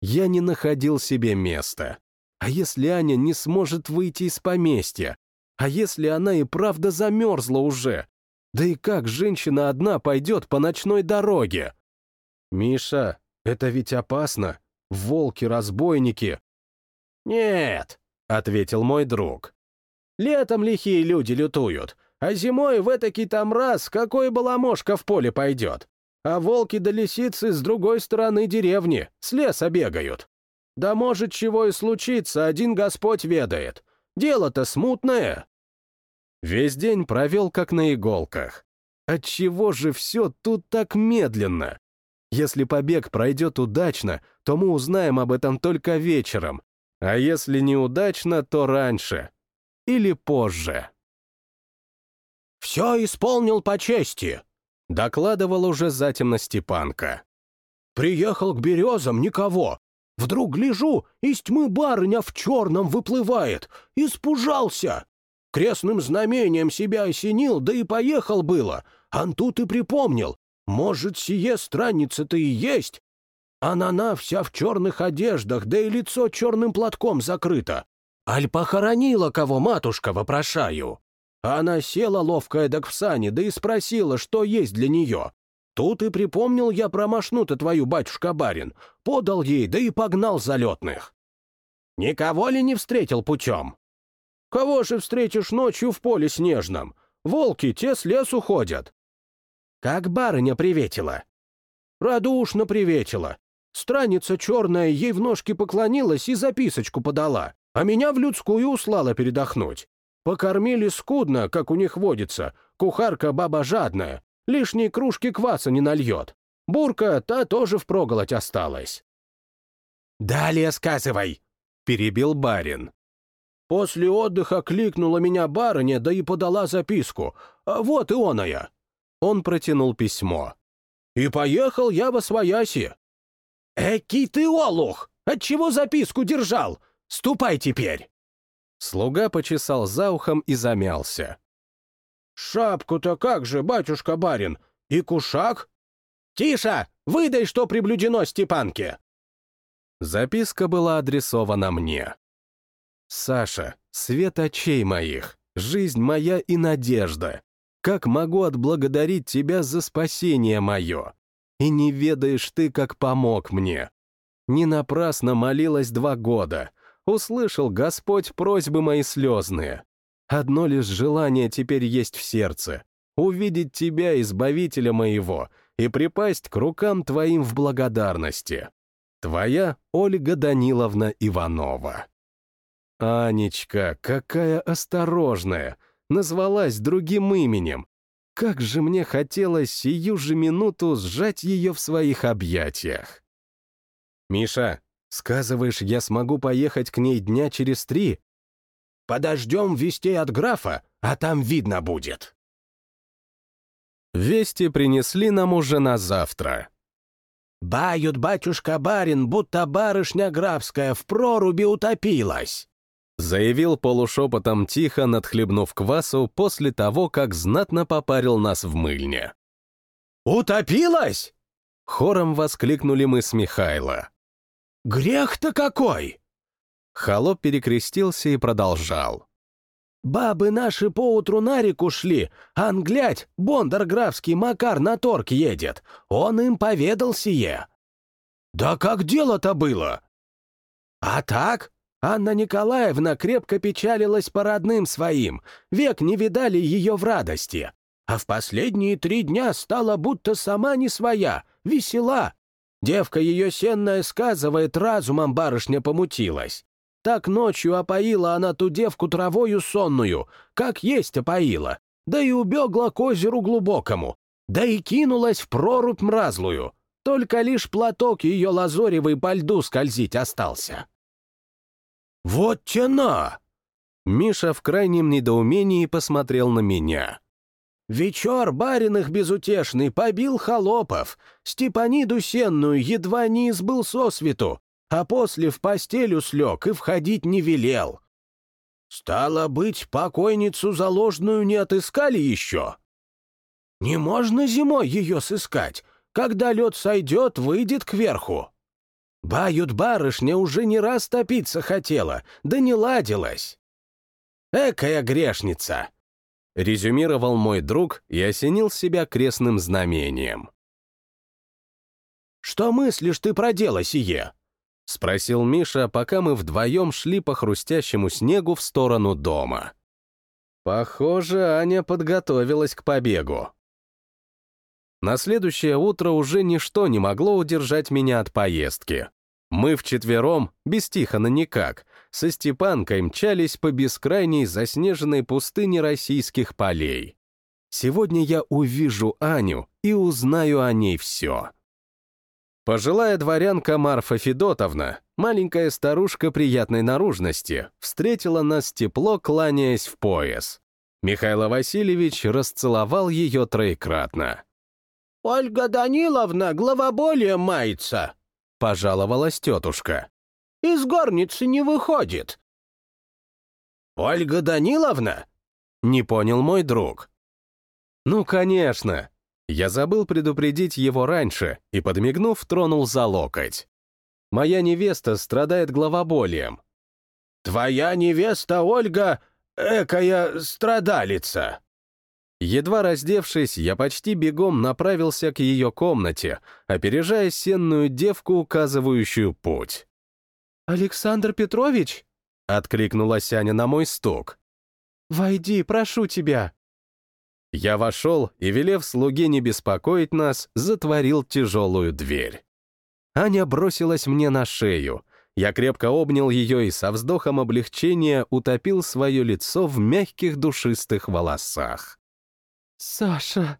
я не находил себе места. А если Аня не сможет выйти из поместья? А если она и правда замерзла уже? Да и как женщина одна пойдет по ночной дороге? Миша, это ведь опасно. Волки-разбойники. Нет, — ответил мой друг. Летом лихие люди лютуют, а зимой в этакий там раз какой баламошка в поле пойдет а волки да лисицы с другой стороны деревни, с леса бегают. Да может, чего и случиться, один Господь ведает. Дело-то смутное. Весь день провел как на иголках. Отчего же все тут так медленно? Если побег пройдет удачно, то мы узнаем об этом только вечером, а если неудачно, то раньше. Или позже. «Все исполнил по чести», Докладывал уже затемно Степанка. «Приехал к березам, никого. Вдруг гляжу, из тьмы барыня в черном выплывает. Испужался. Крестным знамением себя осенил, да и поехал было. Ан тут и припомнил. Может, сие странница-то и есть? Анана вся в черных одеждах, да и лицо черным платком закрыто. Аль похоронила кого, матушка, вопрошаю. Она села ловкая дак в сани, да и спросила, что есть для нее. Тут и припомнил я про машну-то твою, батюшка-барин. Подал ей, да и погнал залетных. Никого ли не встретил путем? Кого же встретишь ночью в поле снежном? Волки те с лесу ходят. Как барыня приветила? Радушно приветила. Страница черная ей в ножки поклонилась и записочку подала, а меня в людскую услала передохнуть. Покормили скудно, как у них водится. Кухарка баба жадная. Лишней кружки кваса не нальет. Бурка та тоже впроголодь осталась. «Далее сказывай», — перебил барин. После отдыха кликнула меня барыня, да и подала записку. А вот и оная. Он протянул письмо. «И поехал я во свояси». «Эки ты олух! Отчего записку держал? Ступай теперь!» Слуга почесал за ухом и замялся. «Шапку-то как же, батюшка-барин? И кушак?» «Тише! Выдай, что приблюдено Степанке!» Записка была адресована мне. «Саша, свет очей моих, жизнь моя и надежда. Как могу отблагодарить тебя за спасение мое? И не ведаешь ты, как помог мне. Не напрасно молилась два года, услышал Господь просьбы мои слезные. Одно лишь желание теперь есть в сердце — увидеть тебя, Избавителя моего, и припасть к рукам твоим в благодарности. Твоя Ольга Даниловна Иванова. Анечка, какая осторожная, назвалась другим именем. Как же мне хотелось сию же минуту сжать ее в своих объятиях. «Миша, Сказываешь, я смогу поехать к ней дня через три? Подождем вестей от графа, а там видно будет. Вести принесли нам уже на завтра. «Бают, батюшка-барин, будто барышня графская в проруби утопилась», заявил полушепотом тихо, надхлебнув квасу после того, как знатно попарил нас в мыльне. «Утопилась?» Хором воскликнули мы с Михайло. Грех-то какой!» Холоп перекрестился и продолжал. «Бабы наши поутру на реку шли, англять, бондар графский Макар на торг едет. Он им поведал сие». «Да как дело-то было?» «А так?» Анна Николаевна крепко печалилась по родным своим, век не видали ее в радости. А в последние три дня стала будто сама не своя, весела, Девка ее сенная сказывает, разумом барышня помутилась. Так ночью опоила она ту девку травою сонную, как есть опоила, да и убегла к озеру глубокому, да и кинулась в прорубь мразлую. Только лишь платок ее лазоревый по льду скользить остался. «Вот тяна!» Миша в крайнем недоумении посмотрел на меня. Вечер бариных безутешный побил холопов, Степаниду сенную едва не избыл сосвету, а после в постелю слег и входить не велел. Стало быть, покойницу заложную не отыскали еще? Не можно зимой ее сыскать, когда лед сойдет, выйдет кверху. Бают барышня уже не раз топиться хотела, да не ладилась. Экая грешница! резюмировал мой друг и осенил себя крестным знамением. «Что мыслишь ты про дело сие?» — спросил Миша, пока мы вдвоем шли по хрустящему снегу в сторону дома. Похоже, Аня подготовилась к побегу. На следующее утро уже ничто не могло удержать меня от поездки. Мы вчетвером, без Тихона никак, со Степанкой мчались по бескрайней заснеженной пустыне российских полей. Сегодня я увижу Аню и узнаю о ней все. Пожилая дворянка Марфа Федотовна, маленькая старушка приятной наружности, встретила нас тепло, кланяясь в пояс. Михаил Васильевич расцеловал ее троекратно. «Ольга Даниловна, главоболие мается!» — пожаловалась тетушка. «Из горницы не выходит». «Ольга Даниловна?» — не понял мой друг. «Ну, конечно!» Я забыл предупредить его раньше и, подмигнув, тронул за локоть. «Моя невеста страдает головоболием». «Твоя невеста Ольга — экая страдалица!» Едва раздевшись, я почти бегом направился к ее комнате, опережая сенную девку, указывающую путь. «Александр Петрович?» — откликнулась Аня на мой стук. «Войди, прошу тебя». Я вошел и, велев слуге не беспокоить нас, затворил тяжелую дверь. Аня бросилась мне на шею. Я крепко обнял ее и со вздохом облегчения утопил свое лицо в мягких душистых волосах. «Саша!»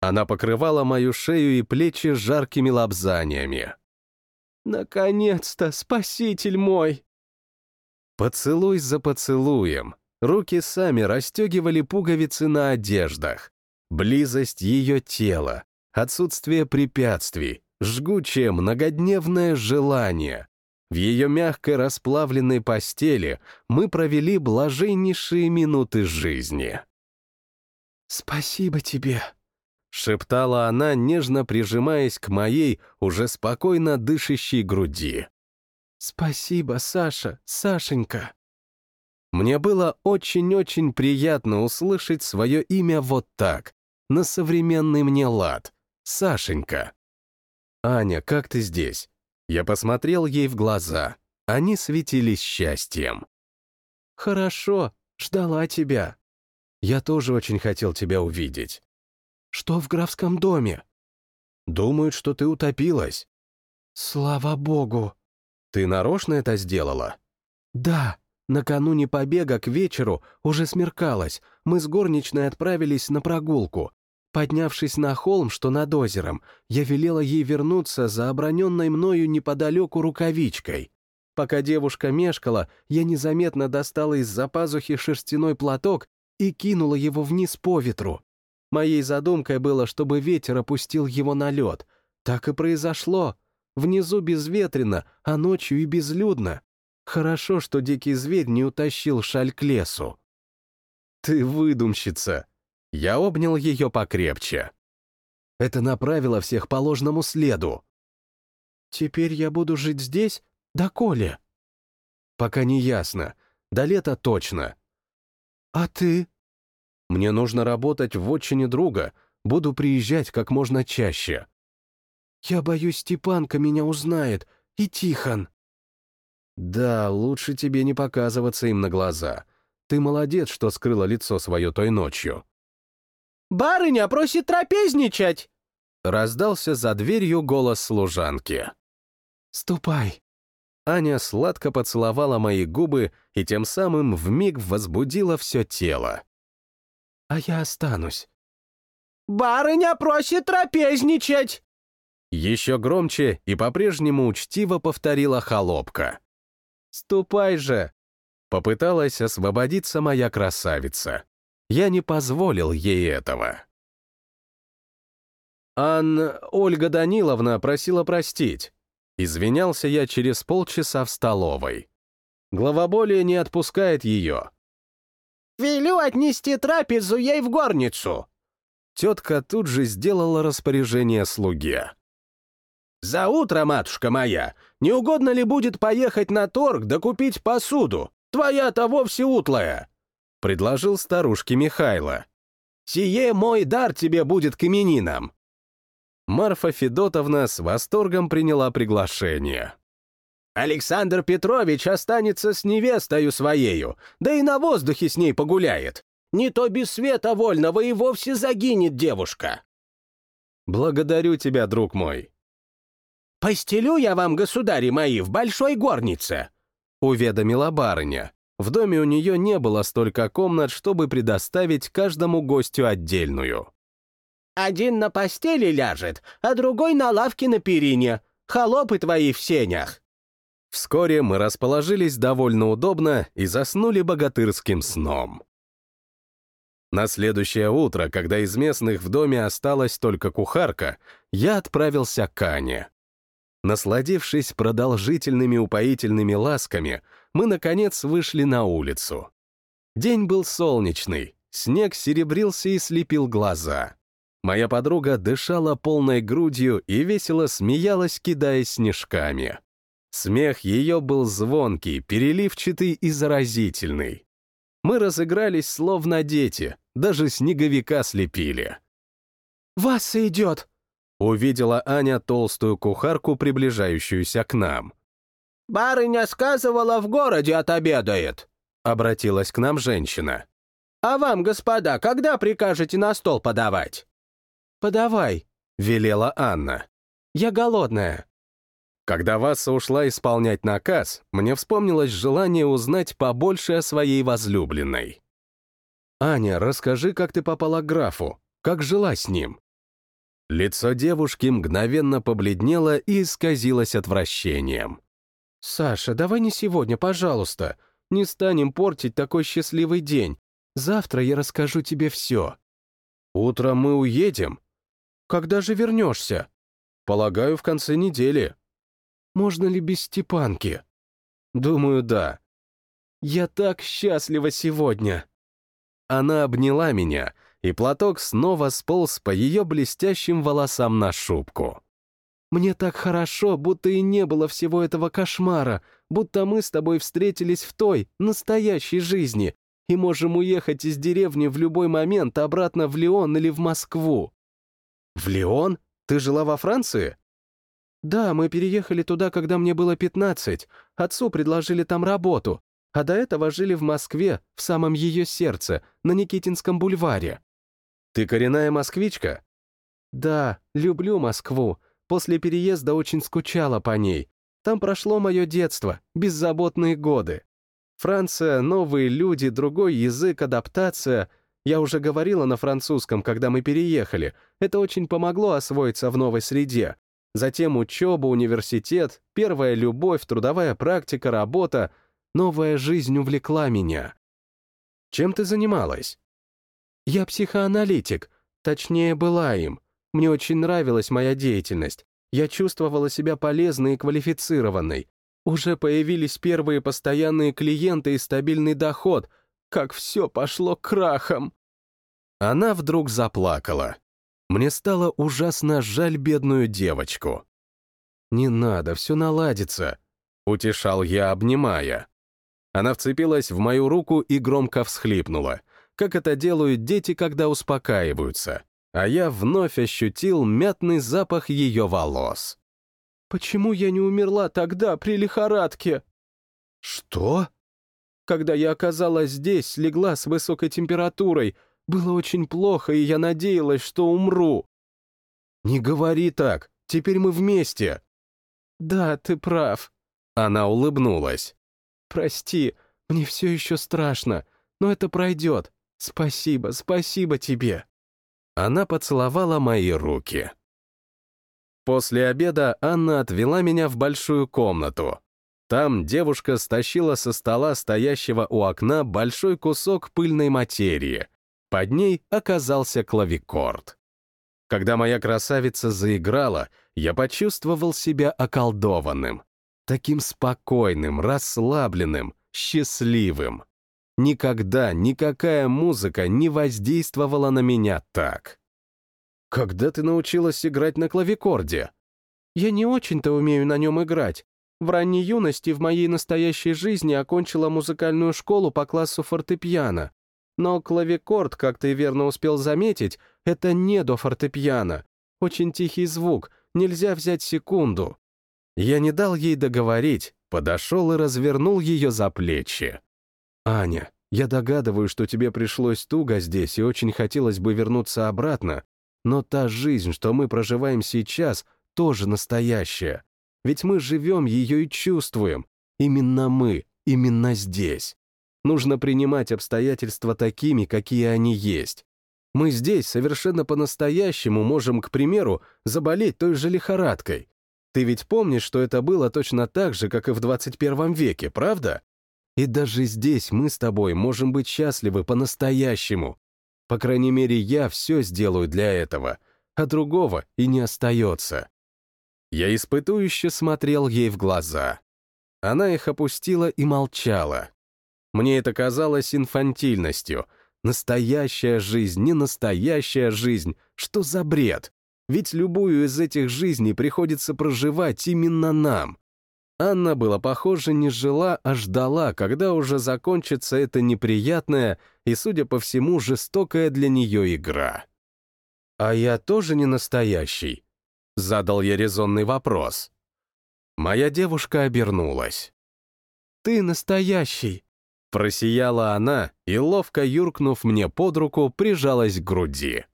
Она покрывала мою шею и плечи жаркими лобзаниями. «Наконец-то, спаситель мой!» Поцелуй за поцелуем. Руки сами расстегивали пуговицы на одеждах. Близость ее тела, отсутствие препятствий, жгучее многодневное желание. В ее мягкой расплавленной постели мы провели блаженнейшие минуты жизни. «Спасибо тебе», — шептала она, нежно прижимаясь к моей, уже спокойно дышащей груди. «Спасибо, Саша, Сашенька». Мне было очень-очень приятно услышать свое имя вот так, на современный мне лад. Сашенька. «Аня, как ты здесь?» Я посмотрел ей в глаза. Они светились счастьем. «Хорошо, ждала тебя», я тоже очень хотел тебя увидеть. Что в графском доме? Думают, что ты утопилась. Слава богу. Ты нарочно это сделала? Да. Накануне побега к вечеру уже смеркалось. Мы с горничной отправились на прогулку. Поднявшись на холм, что над озером, я велела ей вернуться за оброненной мною неподалеку рукавичкой. Пока девушка мешкала, я незаметно достала из-за пазухи шерстяной платок и кинула его вниз по ветру. Моей задумкой было, чтобы ветер опустил его на лед. Так и произошло. Внизу безветренно, а ночью и безлюдно. Хорошо, что дикий зверь не утащил шаль к лесу. «Ты выдумщица!» Я обнял ее покрепче. Это направило всех по ложному следу. «Теперь я буду жить здесь? Доколе?» «Пока не ясно. До лета точно. «А ты?» «Мне нужно работать в отчине друга. Буду приезжать как можно чаще». «Я боюсь, Степанка меня узнает. И Тихон». «Да, лучше тебе не показываться им на глаза. Ты молодец, что скрыла лицо свое той ночью». «Барыня просит трапезничать!» Раздался за дверью голос служанки. «Ступай!» Аня сладко поцеловала мои губы и тем самым вмиг возбудила все тело. «А я останусь». «Барыня просит трапезничать!» Еще громче и по-прежнему учтиво повторила холопка. «Ступай же!» Попыталась освободиться моя красавица. Я не позволил ей этого. Ан Ольга Даниловна просила простить. Извинялся я через полчаса в столовой. Главоболие не отпускает ее. «Велю отнести трапезу ей в горницу!» Тетка тут же сделала распоряжение слуге. «За утро, матушка моя, не угодно ли будет поехать на торг да посуду? Твоя-то вовсе утлая!» — предложил старушке Михайло. «Сие мой дар тебе будет к именинам!» Марфа Федотовна с восторгом приняла приглашение. «Александр Петрович останется с невестою своею, да и на воздухе с ней погуляет. Не то без света вольного и вовсе загинет девушка». «Благодарю тебя, друг мой». «Постелю я вам, государи мои, в большой горнице», — уведомила барыня. В доме у нее не было столько комнат, чтобы предоставить каждому гостю отдельную. Один на постели ляжет, а другой на лавке на перине. Холопы твои в сенях». Вскоре мы расположились довольно удобно и заснули богатырским сном. На следующее утро, когда из местных в доме осталась только кухарка, я отправился к Ане. Насладившись продолжительными упоительными ласками, мы, наконец, вышли на улицу. День был солнечный, снег серебрился и слепил глаза. Моя подруга дышала полной грудью и весело смеялась, кидаясь снежками. Смех ее был звонкий, переливчатый и заразительный. Мы разыгрались словно дети, даже снеговика слепили. «Вас идет!» — увидела Аня толстую кухарку, приближающуюся к нам. «Барыня сказывала, в городе отобедает», — обратилась к нам женщина. «А вам, господа, когда прикажете на стол подавать?» «Подавай», — велела Анна. «Я голодная». Когда Васа ушла исполнять наказ, мне вспомнилось желание узнать побольше о своей возлюбленной. «Аня, расскажи, как ты попала к графу, как жила с ним?» Лицо девушки мгновенно побледнело и исказилось отвращением. «Саша, давай не сегодня, пожалуйста. Не станем портить такой счастливый день. Завтра я расскажу тебе все». «Утром мы уедем?» «Когда же вернешься?» «Полагаю, в конце недели». Можно ли без Степанки? Думаю, да. Я так счастлива сегодня. Она обняла меня, и платок снова сполз по ее блестящим волосам на шубку. Мне так хорошо, будто и не было всего этого кошмара, будто мы с тобой встретились в той, настоящей жизни, и можем уехать из деревни в любой момент обратно в Лион или в Москву. В Лион? Ты жила во Франции? Да, мы переехали туда, когда мне было 15. Отцу предложили там работу, а до этого жили в Москве, в самом ее сердце, на Никитинском бульваре. Ты коренная москвичка? Да, люблю Москву. После переезда очень скучала по ней. Там прошло мое детство, беззаботные годы. Франция, новые люди, другой язык, адаптация. Я уже говорила на французском, когда мы переехали. Это очень помогло освоиться в новой среде. Затем учеба, университет, первая любовь, трудовая практика, работа. Новая жизнь увлекла меня. Чем ты занималась? Я психоаналитик, точнее, была им. Мне очень нравилась моя деятельность. Я чувствовала себя полезной и квалифицированной. Уже появились первые постоянные клиенты и стабильный доход. Как все пошло крахом. Она вдруг заплакала. Мне стало ужасно жаль бедную девочку. «Не надо, все наладится», — утешал я, обнимая. Она вцепилась в мою руку и громко всхлипнула, как это делают дети, когда успокаиваются, а я вновь ощутил мятный запах ее волос. «Почему я не умерла тогда при лихорадке?» «Что?» «Когда я оказалась здесь, легла с высокой температурой, было очень плохо, и я надеялась, что умру. Не говори так, теперь мы вместе. Да, ты прав. Она улыбнулась. Прости, мне все еще страшно, но это пройдет. Спасибо, спасибо тебе. Она поцеловала мои руки. После обеда Анна отвела меня в большую комнату. Там девушка стащила со стола стоящего у окна большой кусок пыльной материи — под ней оказался клавикорд. Когда моя красавица заиграла, я почувствовал себя околдованным. Таким спокойным, расслабленным, счастливым. Никогда никакая музыка не воздействовала на меня так. Когда ты научилась играть на клавикорде? Я не очень-то умею на нем играть. В ранней юности в моей настоящей жизни окончила музыкальную школу по классу фортепиано. Но клавикорд, как ты верно успел заметить, это не до фортепиано. Очень тихий звук, нельзя взять секунду. Я не дал ей договорить, подошел и развернул ее за плечи. «Аня, я догадываюсь, что тебе пришлось туго здесь и очень хотелось бы вернуться обратно, но та жизнь, что мы проживаем сейчас, тоже настоящая. Ведь мы живем ее и чувствуем. Именно мы, именно здесь. Нужно принимать обстоятельства такими, какие они есть. Мы здесь совершенно по-настоящему можем, к примеру, заболеть той же лихорадкой. Ты ведь помнишь, что это было точно так же, как и в 21 веке, правда? И даже здесь мы с тобой можем быть счастливы по-настоящему. По крайней мере, я все сделаю для этого, а другого и не остается. Я испытующе смотрел ей в глаза. Она их опустила и молчала. Мне это казалось инфантильностью. Настоящая жизнь, не настоящая жизнь. Что за бред? Ведь любую из этих жизней приходится проживать именно нам. Анна была похоже, не жила, а ждала, когда уже закончится эта неприятная и, судя по всему, жестокая для нее игра. «А я тоже не настоящий?» — задал я резонный вопрос. Моя девушка обернулась. «Ты настоящий!» Просияла она и, ловко юркнув мне под руку, прижалась к груди.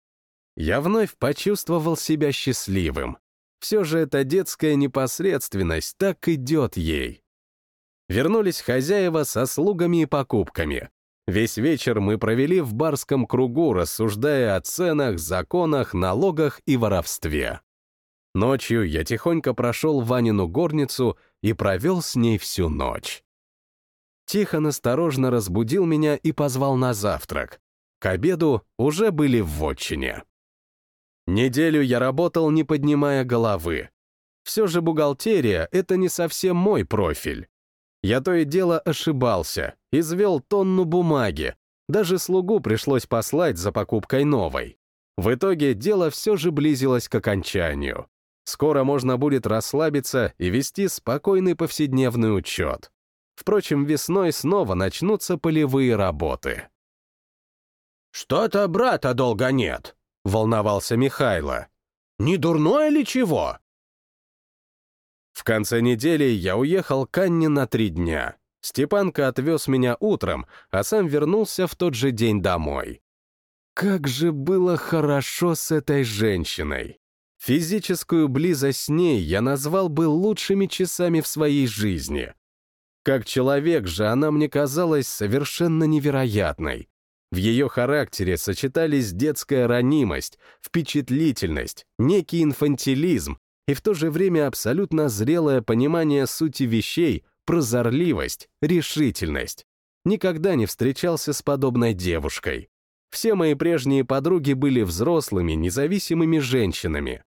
Я вновь почувствовал себя счастливым. Все же эта детская непосредственность так идет ей. Вернулись хозяева со слугами и покупками. Весь вечер мы провели в барском кругу, рассуждая о ценах, законах, налогах и воровстве. Ночью я тихонько прошел Ванину горницу и провел с ней всю ночь. Тихон осторожно разбудил меня и позвал на завтрак. К обеду уже были в вотчине. Неделю я работал, не поднимая головы. Все же бухгалтерия — это не совсем мой профиль. Я то и дело ошибался, извел тонну бумаги. Даже слугу пришлось послать за покупкой новой. В итоге дело все же близилось к окончанию. Скоро можно будет расслабиться и вести спокойный повседневный учет. Впрочем, весной снова начнутся полевые работы. «Что-то брата долго нет», — волновался Михайло. «Не дурное ли чего?» В конце недели я уехал к Анне на три дня. Степанка отвез меня утром, а сам вернулся в тот же день домой. Как же было хорошо с этой женщиной. Физическую близость с ней я назвал бы лучшими часами в своей жизни. Как человек же она мне казалась совершенно невероятной. В ее характере сочетались детская ранимость, впечатлительность, некий инфантилизм и в то же время абсолютно зрелое понимание сути вещей, прозорливость, решительность. Никогда не встречался с подобной девушкой. Все мои прежние подруги были взрослыми, независимыми женщинами.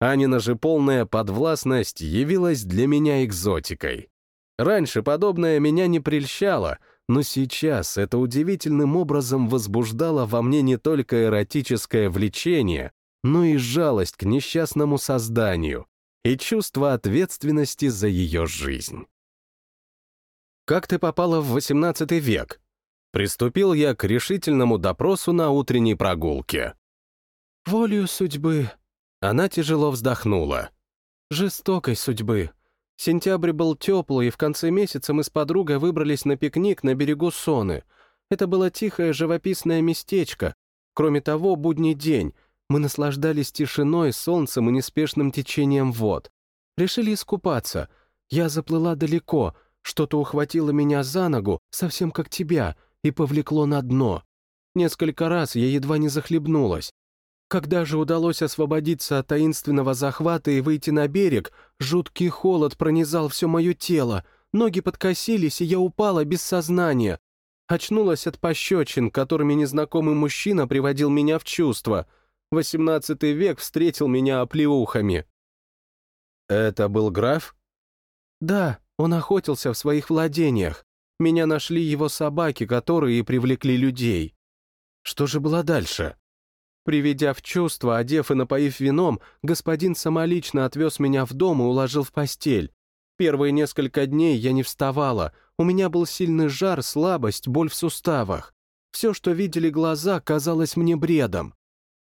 Анина же полная подвластность явилась для меня экзотикой. Раньше подобное меня не прельщало — но сейчас это удивительным образом возбуждало во мне не только эротическое влечение, но и жалость к несчастному созданию и чувство ответственности за ее жизнь. «Как ты попала в XVIII век?» Приступил я к решительному допросу на утренней прогулке. «Волею судьбы». Она тяжело вздохнула. «Жестокой судьбы. Сентябрь был теплый, и в конце месяца мы с подругой выбрались на пикник на берегу Соны. Это было тихое живописное местечко. Кроме того, будний день. Мы наслаждались тишиной, солнцем и неспешным течением вод. Решили искупаться. Я заплыла далеко, что-то ухватило меня за ногу, совсем как тебя, и повлекло на дно. Несколько раз я едва не захлебнулась. Когда же удалось освободиться от таинственного захвата и выйти на берег, жуткий холод пронизал все мое тело, ноги подкосились, и я упала без сознания. Очнулась от пощечин, которыми незнакомый мужчина приводил меня в чувство. Восемнадцатый век встретил меня оплеухами. «Это был граф?» «Да, он охотился в своих владениях. Меня нашли его собаки, которые привлекли людей». «Что же было дальше?» Приведя в чувство, одев и напоив вином, господин самолично отвез меня в дом и уложил в постель. Первые несколько дней я не вставала, у меня был сильный жар, слабость, боль в суставах. Все, что видели глаза, казалось мне бредом.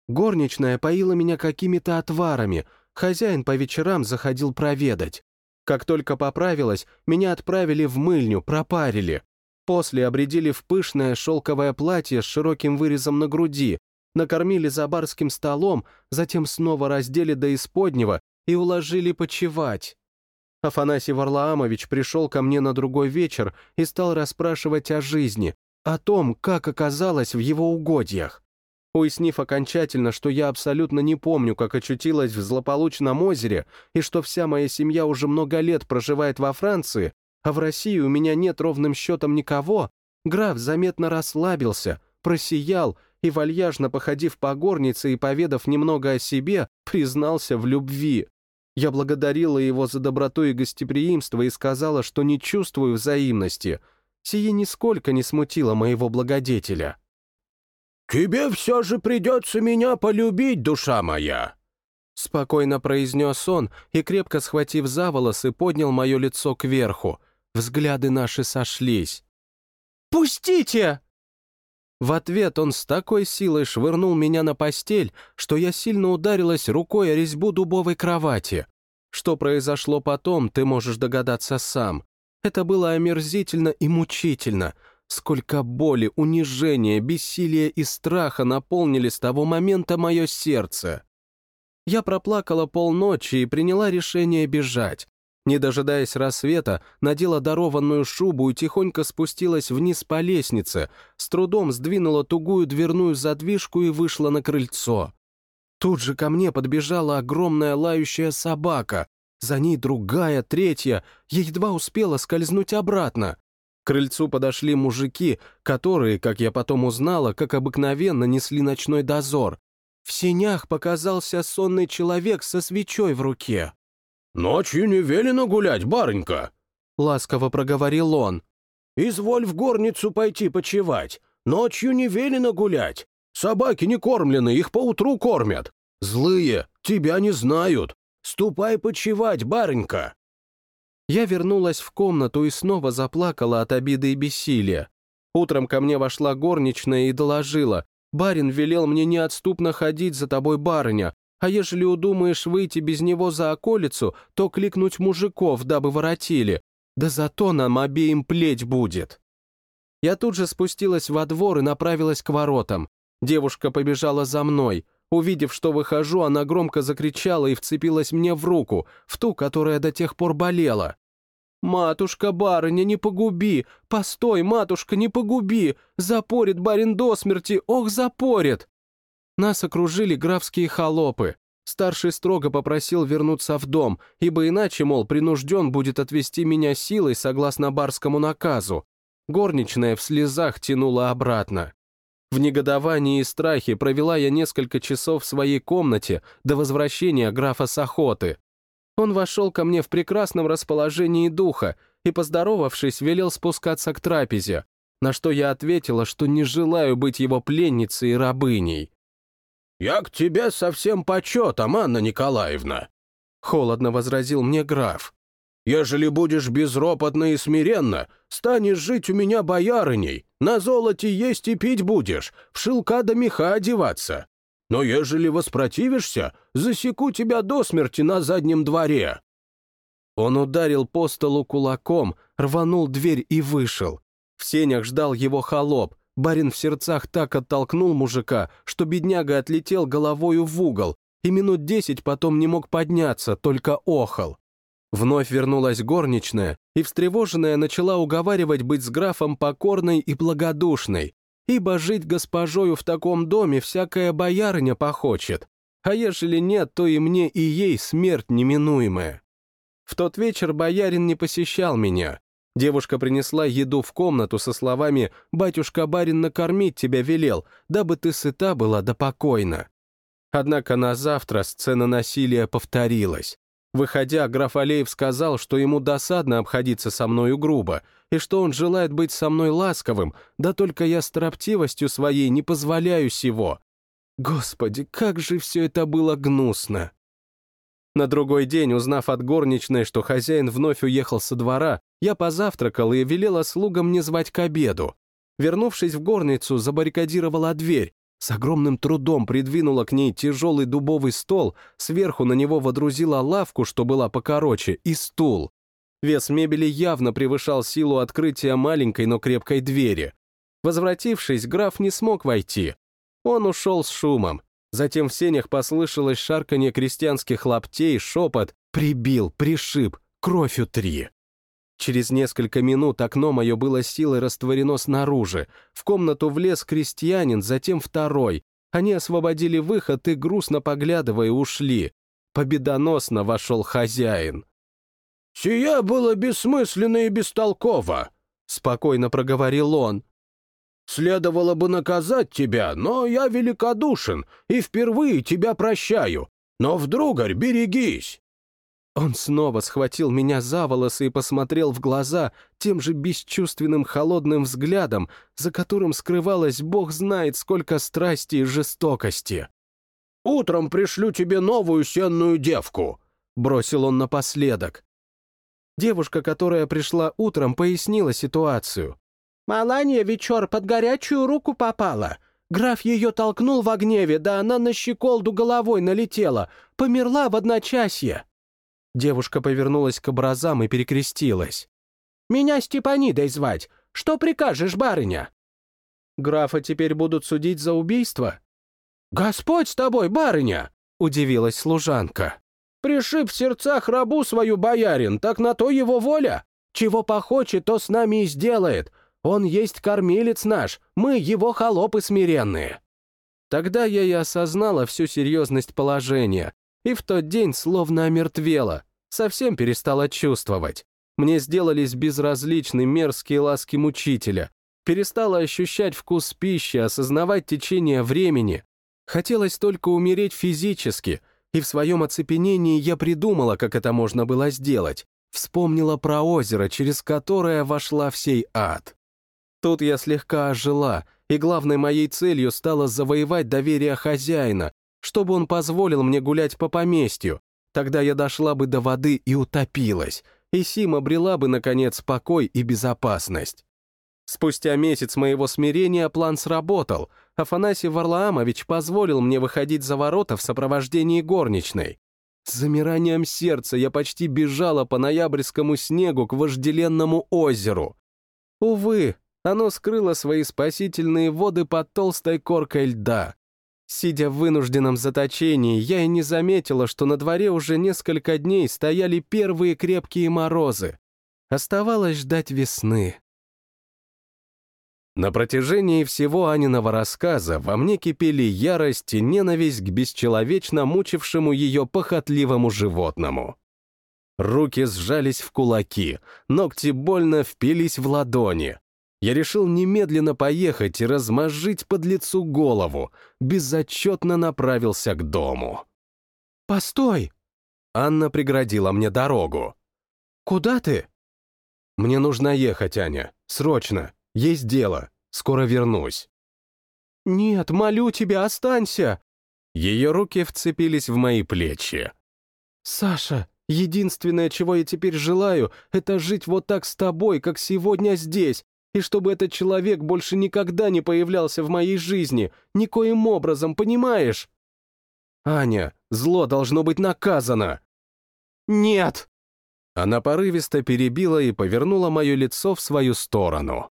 Горничная поила меня какими-то отварами, хозяин по вечерам заходил проведать. Как только поправилась, меня отправили в мыльню, пропарили. После обредили в пышное шелковое платье с широким вырезом на груди, накормили за барским столом, затем снова раздели до исподнего и уложили почевать. Афанасий Варлаамович пришел ко мне на другой вечер и стал расспрашивать о жизни, о том, как оказалось в его угодьях. Уяснив окончательно, что я абсолютно не помню, как очутилась в злополучном озере, и что вся моя семья уже много лет проживает во Франции, а в России у меня нет ровным счетом никого, граф заметно расслабился, просиял и, вальяжно походив по горнице и поведав немного о себе, признался в любви. Я благодарила его за доброту и гостеприимство и сказала, что не чувствую взаимности. Сие нисколько не смутило моего благодетеля. «Тебе все же придется меня полюбить, душа моя!» Спокойно произнес он и, крепко схватив за волосы, поднял мое лицо кверху. Взгляды наши сошлись. «Пустите!» В ответ он с такой силой швырнул меня на постель, что я сильно ударилась рукой о резьбу дубовой кровати. Что произошло потом, ты можешь догадаться сам. Это было омерзительно и мучительно. Сколько боли, унижения, бессилия и страха наполнили с того момента мое сердце. Я проплакала полночи и приняла решение бежать. Не дожидаясь рассвета, надела дарованную шубу и тихонько спустилась вниз по лестнице, с трудом сдвинула тугую дверную задвижку и вышла на крыльцо. Тут же ко мне подбежала огромная лающая собака, за ней другая, третья, я едва успела скользнуть обратно. К крыльцу подошли мужики, которые, как я потом узнала, как обыкновенно несли ночной дозор. В сенях показался сонный человек со свечой в руке. «Ночью не велено гулять, барынька!» — ласково проговорил он. «Изволь в горницу пойти почевать. Ночью не велено гулять. Собаки не кормлены, их поутру кормят. Злые, тебя не знают. Ступай почевать, барынька!» Я вернулась в комнату и снова заплакала от обиды и бессилия. Утром ко мне вошла горничная и доложила. «Барин велел мне неотступно ходить за тобой, барыня, а ежели удумаешь выйти без него за околицу, то кликнуть мужиков, дабы воротили. Да зато нам обеим плеть будет». Я тут же спустилась во двор и направилась к воротам. Девушка побежала за мной. Увидев, что выхожу, она громко закричала и вцепилась мне в руку, в ту, которая до тех пор болела. «Матушка, барыня, не погуби! Постой, матушка, не погуби! Запорит барин до смерти, ох, запорит!» Нас окружили графские холопы. Старший строго попросил вернуться в дом, ибо иначе, мол, принужден будет отвести меня силой согласно барскому наказу. Горничная в слезах тянула обратно. В негодовании и страхе провела я несколько часов в своей комнате до возвращения графа с охоты. Он вошел ко мне в прекрасном расположении духа и, поздоровавшись, велел спускаться к трапезе, на что я ответила, что не желаю быть его пленницей и рабыней. «Я к тебе совсем почетом, Анна Николаевна», — холодно возразил мне граф. «Ежели будешь безропотно и смиренно, станешь жить у меня боярыней, на золоте есть и пить будешь, в шелка до меха одеваться. Но ежели воспротивишься, засеку тебя до смерти на заднем дворе». Он ударил по столу кулаком, рванул дверь и вышел. В сенях ждал его холоп, Барин в сердцах так оттолкнул мужика, что бедняга отлетел головою в угол, и минут десять потом не мог подняться, только охал. Вновь вернулась горничная, и встревоженная начала уговаривать быть с графом покорной и благодушной, ибо жить госпожою в таком доме всякая боярыня похочет, а ежели нет, то и мне, и ей смерть неминуемая. В тот вечер боярин не посещал меня, Девушка принесла еду в комнату со словами «Батюшка-барин накормить тебя велел, дабы ты сыта была да покойна». Однако на завтра сцена насилия повторилась. Выходя, граф Алеев сказал, что ему досадно обходиться со мною грубо, и что он желает быть со мной ласковым, да только я строптивостью своей не позволяю сего. Господи, как же все это было гнусно! На другой день, узнав от горничной, что хозяин вновь уехал со двора, я позавтракал и велела слугам не звать к обеду. Вернувшись в горницу, забаррикадировала дверь, с огромным трудом придвинула к ней тяжелый дубовый стол, сверху на него водрузила лавку, что была покороче, и стул. Вес мебели явно превышал силу открытия маленькой, но крепкой двери. Возвратившись, граф не смог войти. Он ушел с шумом, Затем в сенях послышалось шарканье крестьянских лаптей, шепот «прибил, пришиб, кровь утри». Через несколько минут окно мое было силой растворено снаружи. В комнату влез крестьянин, затем второй. Они освободили выход и, грустно поглядывая, ушли. Победоносно вошел хозяин. «Сия было бессмысленно и бестолково», — спокойно проговорил он. Следовало бы наказать тебя, но я великодушен и впервые тебя прощаю. Но вдруг берегись!» Он снова схватил меня за волосы и посмотрел в глаза тем же бесчувственным холодным взглядом, за которым скрывалось бог знает сколько страсти и жестокости. «Утром пришлю тебе новую сенную девку», — бросил он напоследок. Девушка, которая пришла утром, пояснила ситуацию. «Маланья вечер под горячую руку попала. Граф ее толкнул в гневе, да она на щеколду головой налетела, померла в одночасье». Девушка повернулась к образам и перекрестилась. «Меня Степанидой звать. Что прикажешь, барыня?» «Графа теперь будут судить за убийство?» «Господь с тобой, барыня!» — удивилась служанка. «Пришиб в сердцах рабу свою боярин, так на то его воля. Чего похочет, то с нами и сделает. Он есть кормилец наш, мы его холопы смиренные». Тогда я и осознала всю серьезность положения, и в тот день словно омертвела, совсем перестала чувствовать. Мне сделались безразличны мерзкие ласки мучителя, перестала ощущать вкус пищи, осознавать течение времени. Хотелось только умереть физически, и в своем оцепенении я придумала, как это можно было сделать. Вспомнила про озеро, через которое вошла в сей ад. Тут я слегка ожила, и главной моей целью стало завоевать доверие хозяина, чтобы он позволил мне гулять по поместью, Тогда я дошла бы до воды и утопилась, и Сим обрела бы, наконец, покой и безопасность. Спустя месяц моего смирения план сработал. Афанасий Варлаамович позволил мне выходить за ворота в сопровождении горничной. С замиранием сердца я почти бежала по ноябрьскому снегу к вожделенному озеру. Увы, оно скрыло свои спасительные воды под толстой коркой льда. Сидя в вынужденном заточении, я и не заметила, что на дворе уже несколько дней стояли первые крепкие морозы. Оставалось ждать весны. На протяжении всего Аниного рассказа во мне кипели ярость и ненависть к бесчеловечно мучившему ее похотливому животному. Руки сжались в кулаки, ногти больно впились в ладони я решил немедленно поехать и размозжить под лицу голову, безотчетно направился к дому. «Постой!» Анна преградила мне дорогу. «Куда ты?» «Мне нужно ехать, Аня. Срочно. Есть дело. Скоро вернусь». «Нет, молю тебя, останься!» Ее руки вцепились в мои плечи. «Саша, единственное, чего я теперь желаю, это жить вот так с тобой, как сегодня здесь, и чтобы этот человек больше никогда не появлялся в моей жизни, никоим образом, понимаешь? Аня, зло должно быть наказано. Нет! Она порывисто перебила и повернула мое лицо в свою сторону.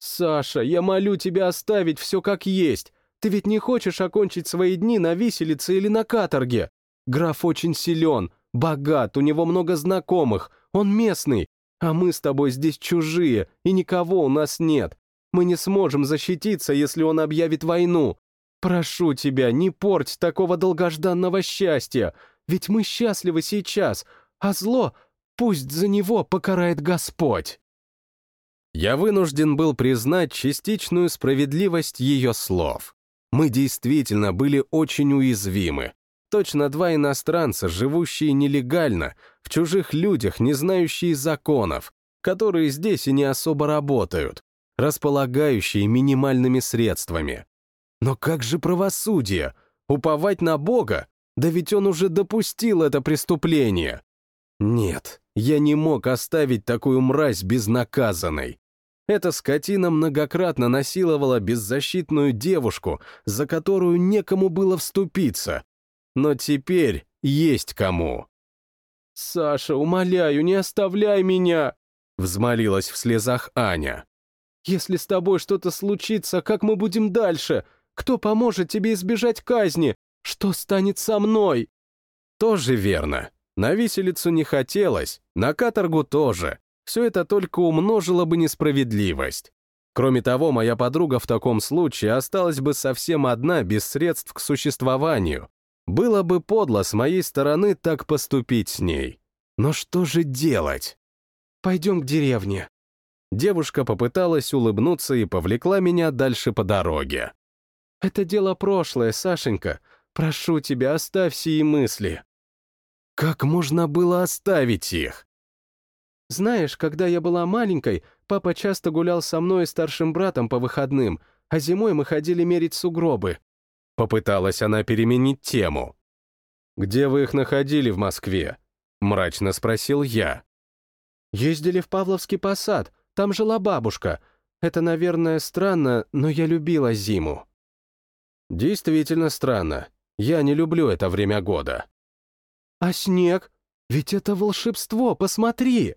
«Саша, я молю тебя оставить все как есть. Ты ведь не хочешь окончить свои дни на виселице или на каторге. Граф очень силен, богат, у него много знакомых, он местный, а мы с тобой здесь чужие, и никого у нас нет. Мы не сможем защититься, если он объявит войну. Прошу тебя, не порть такого долгожданного счастья, ведь мы счастливы сейчас, а зло пусть за него покарает Господь. Я вынужден был признать частичную справедливость ее слов. Мы действительно были очень уязвимы. Точно два иностранца, живущие нелегально, в чужих людях, не знающие законов, которые здесь и не особо работают, располагающие минимальными средствами. Но как же правосудие? Уповать на Бога? Да ведь он уже допустил это преступление. Нет, я не мог оставить такую мразь безнаказанной. Эта скотина многократно насиловала беззащитную девушку, за которую некому было вступиться, но теперь есть кому. «Саша, умоляю, не оставляй меня!» Взмолилась в слезах Аня. «Если с тобой что-то случится, как мы будем дальше? Кто поможет тебе избежать казни? Что станет со мной?» Тоже верно. На виселицу не хотелось, на каторгу тоже. Все это только умножило бы несправедливость. Кроме того, моя подруга в таком случае осталась бы совсем одна без средств к существованию. Было бы подло с моей стороны так поступить с ней. Но что же делать? Пойдем к деревне. Девушка попыталась улыбнуться и повлекла меня дальше по дороге. Это дело прошлое, Сашенька. Прошу тебя, оставь сии мысли. Как можно было оставить их? Знаешь, когда я была маленькой, папа часто гулял со мной и старшим братом по выходным, а зимой мы ходили мерить сугробы. Попыталась она переменить тему. «Где вы их находили в Москве?» — мрачно спросил я. «Ездили в Павловский посад, там жила бабушка. Это, наверное, странно, но я любила зиму». «Действительно странно. Я не люблю это время года». «А снег? Ведь это волшебство, посмотри!»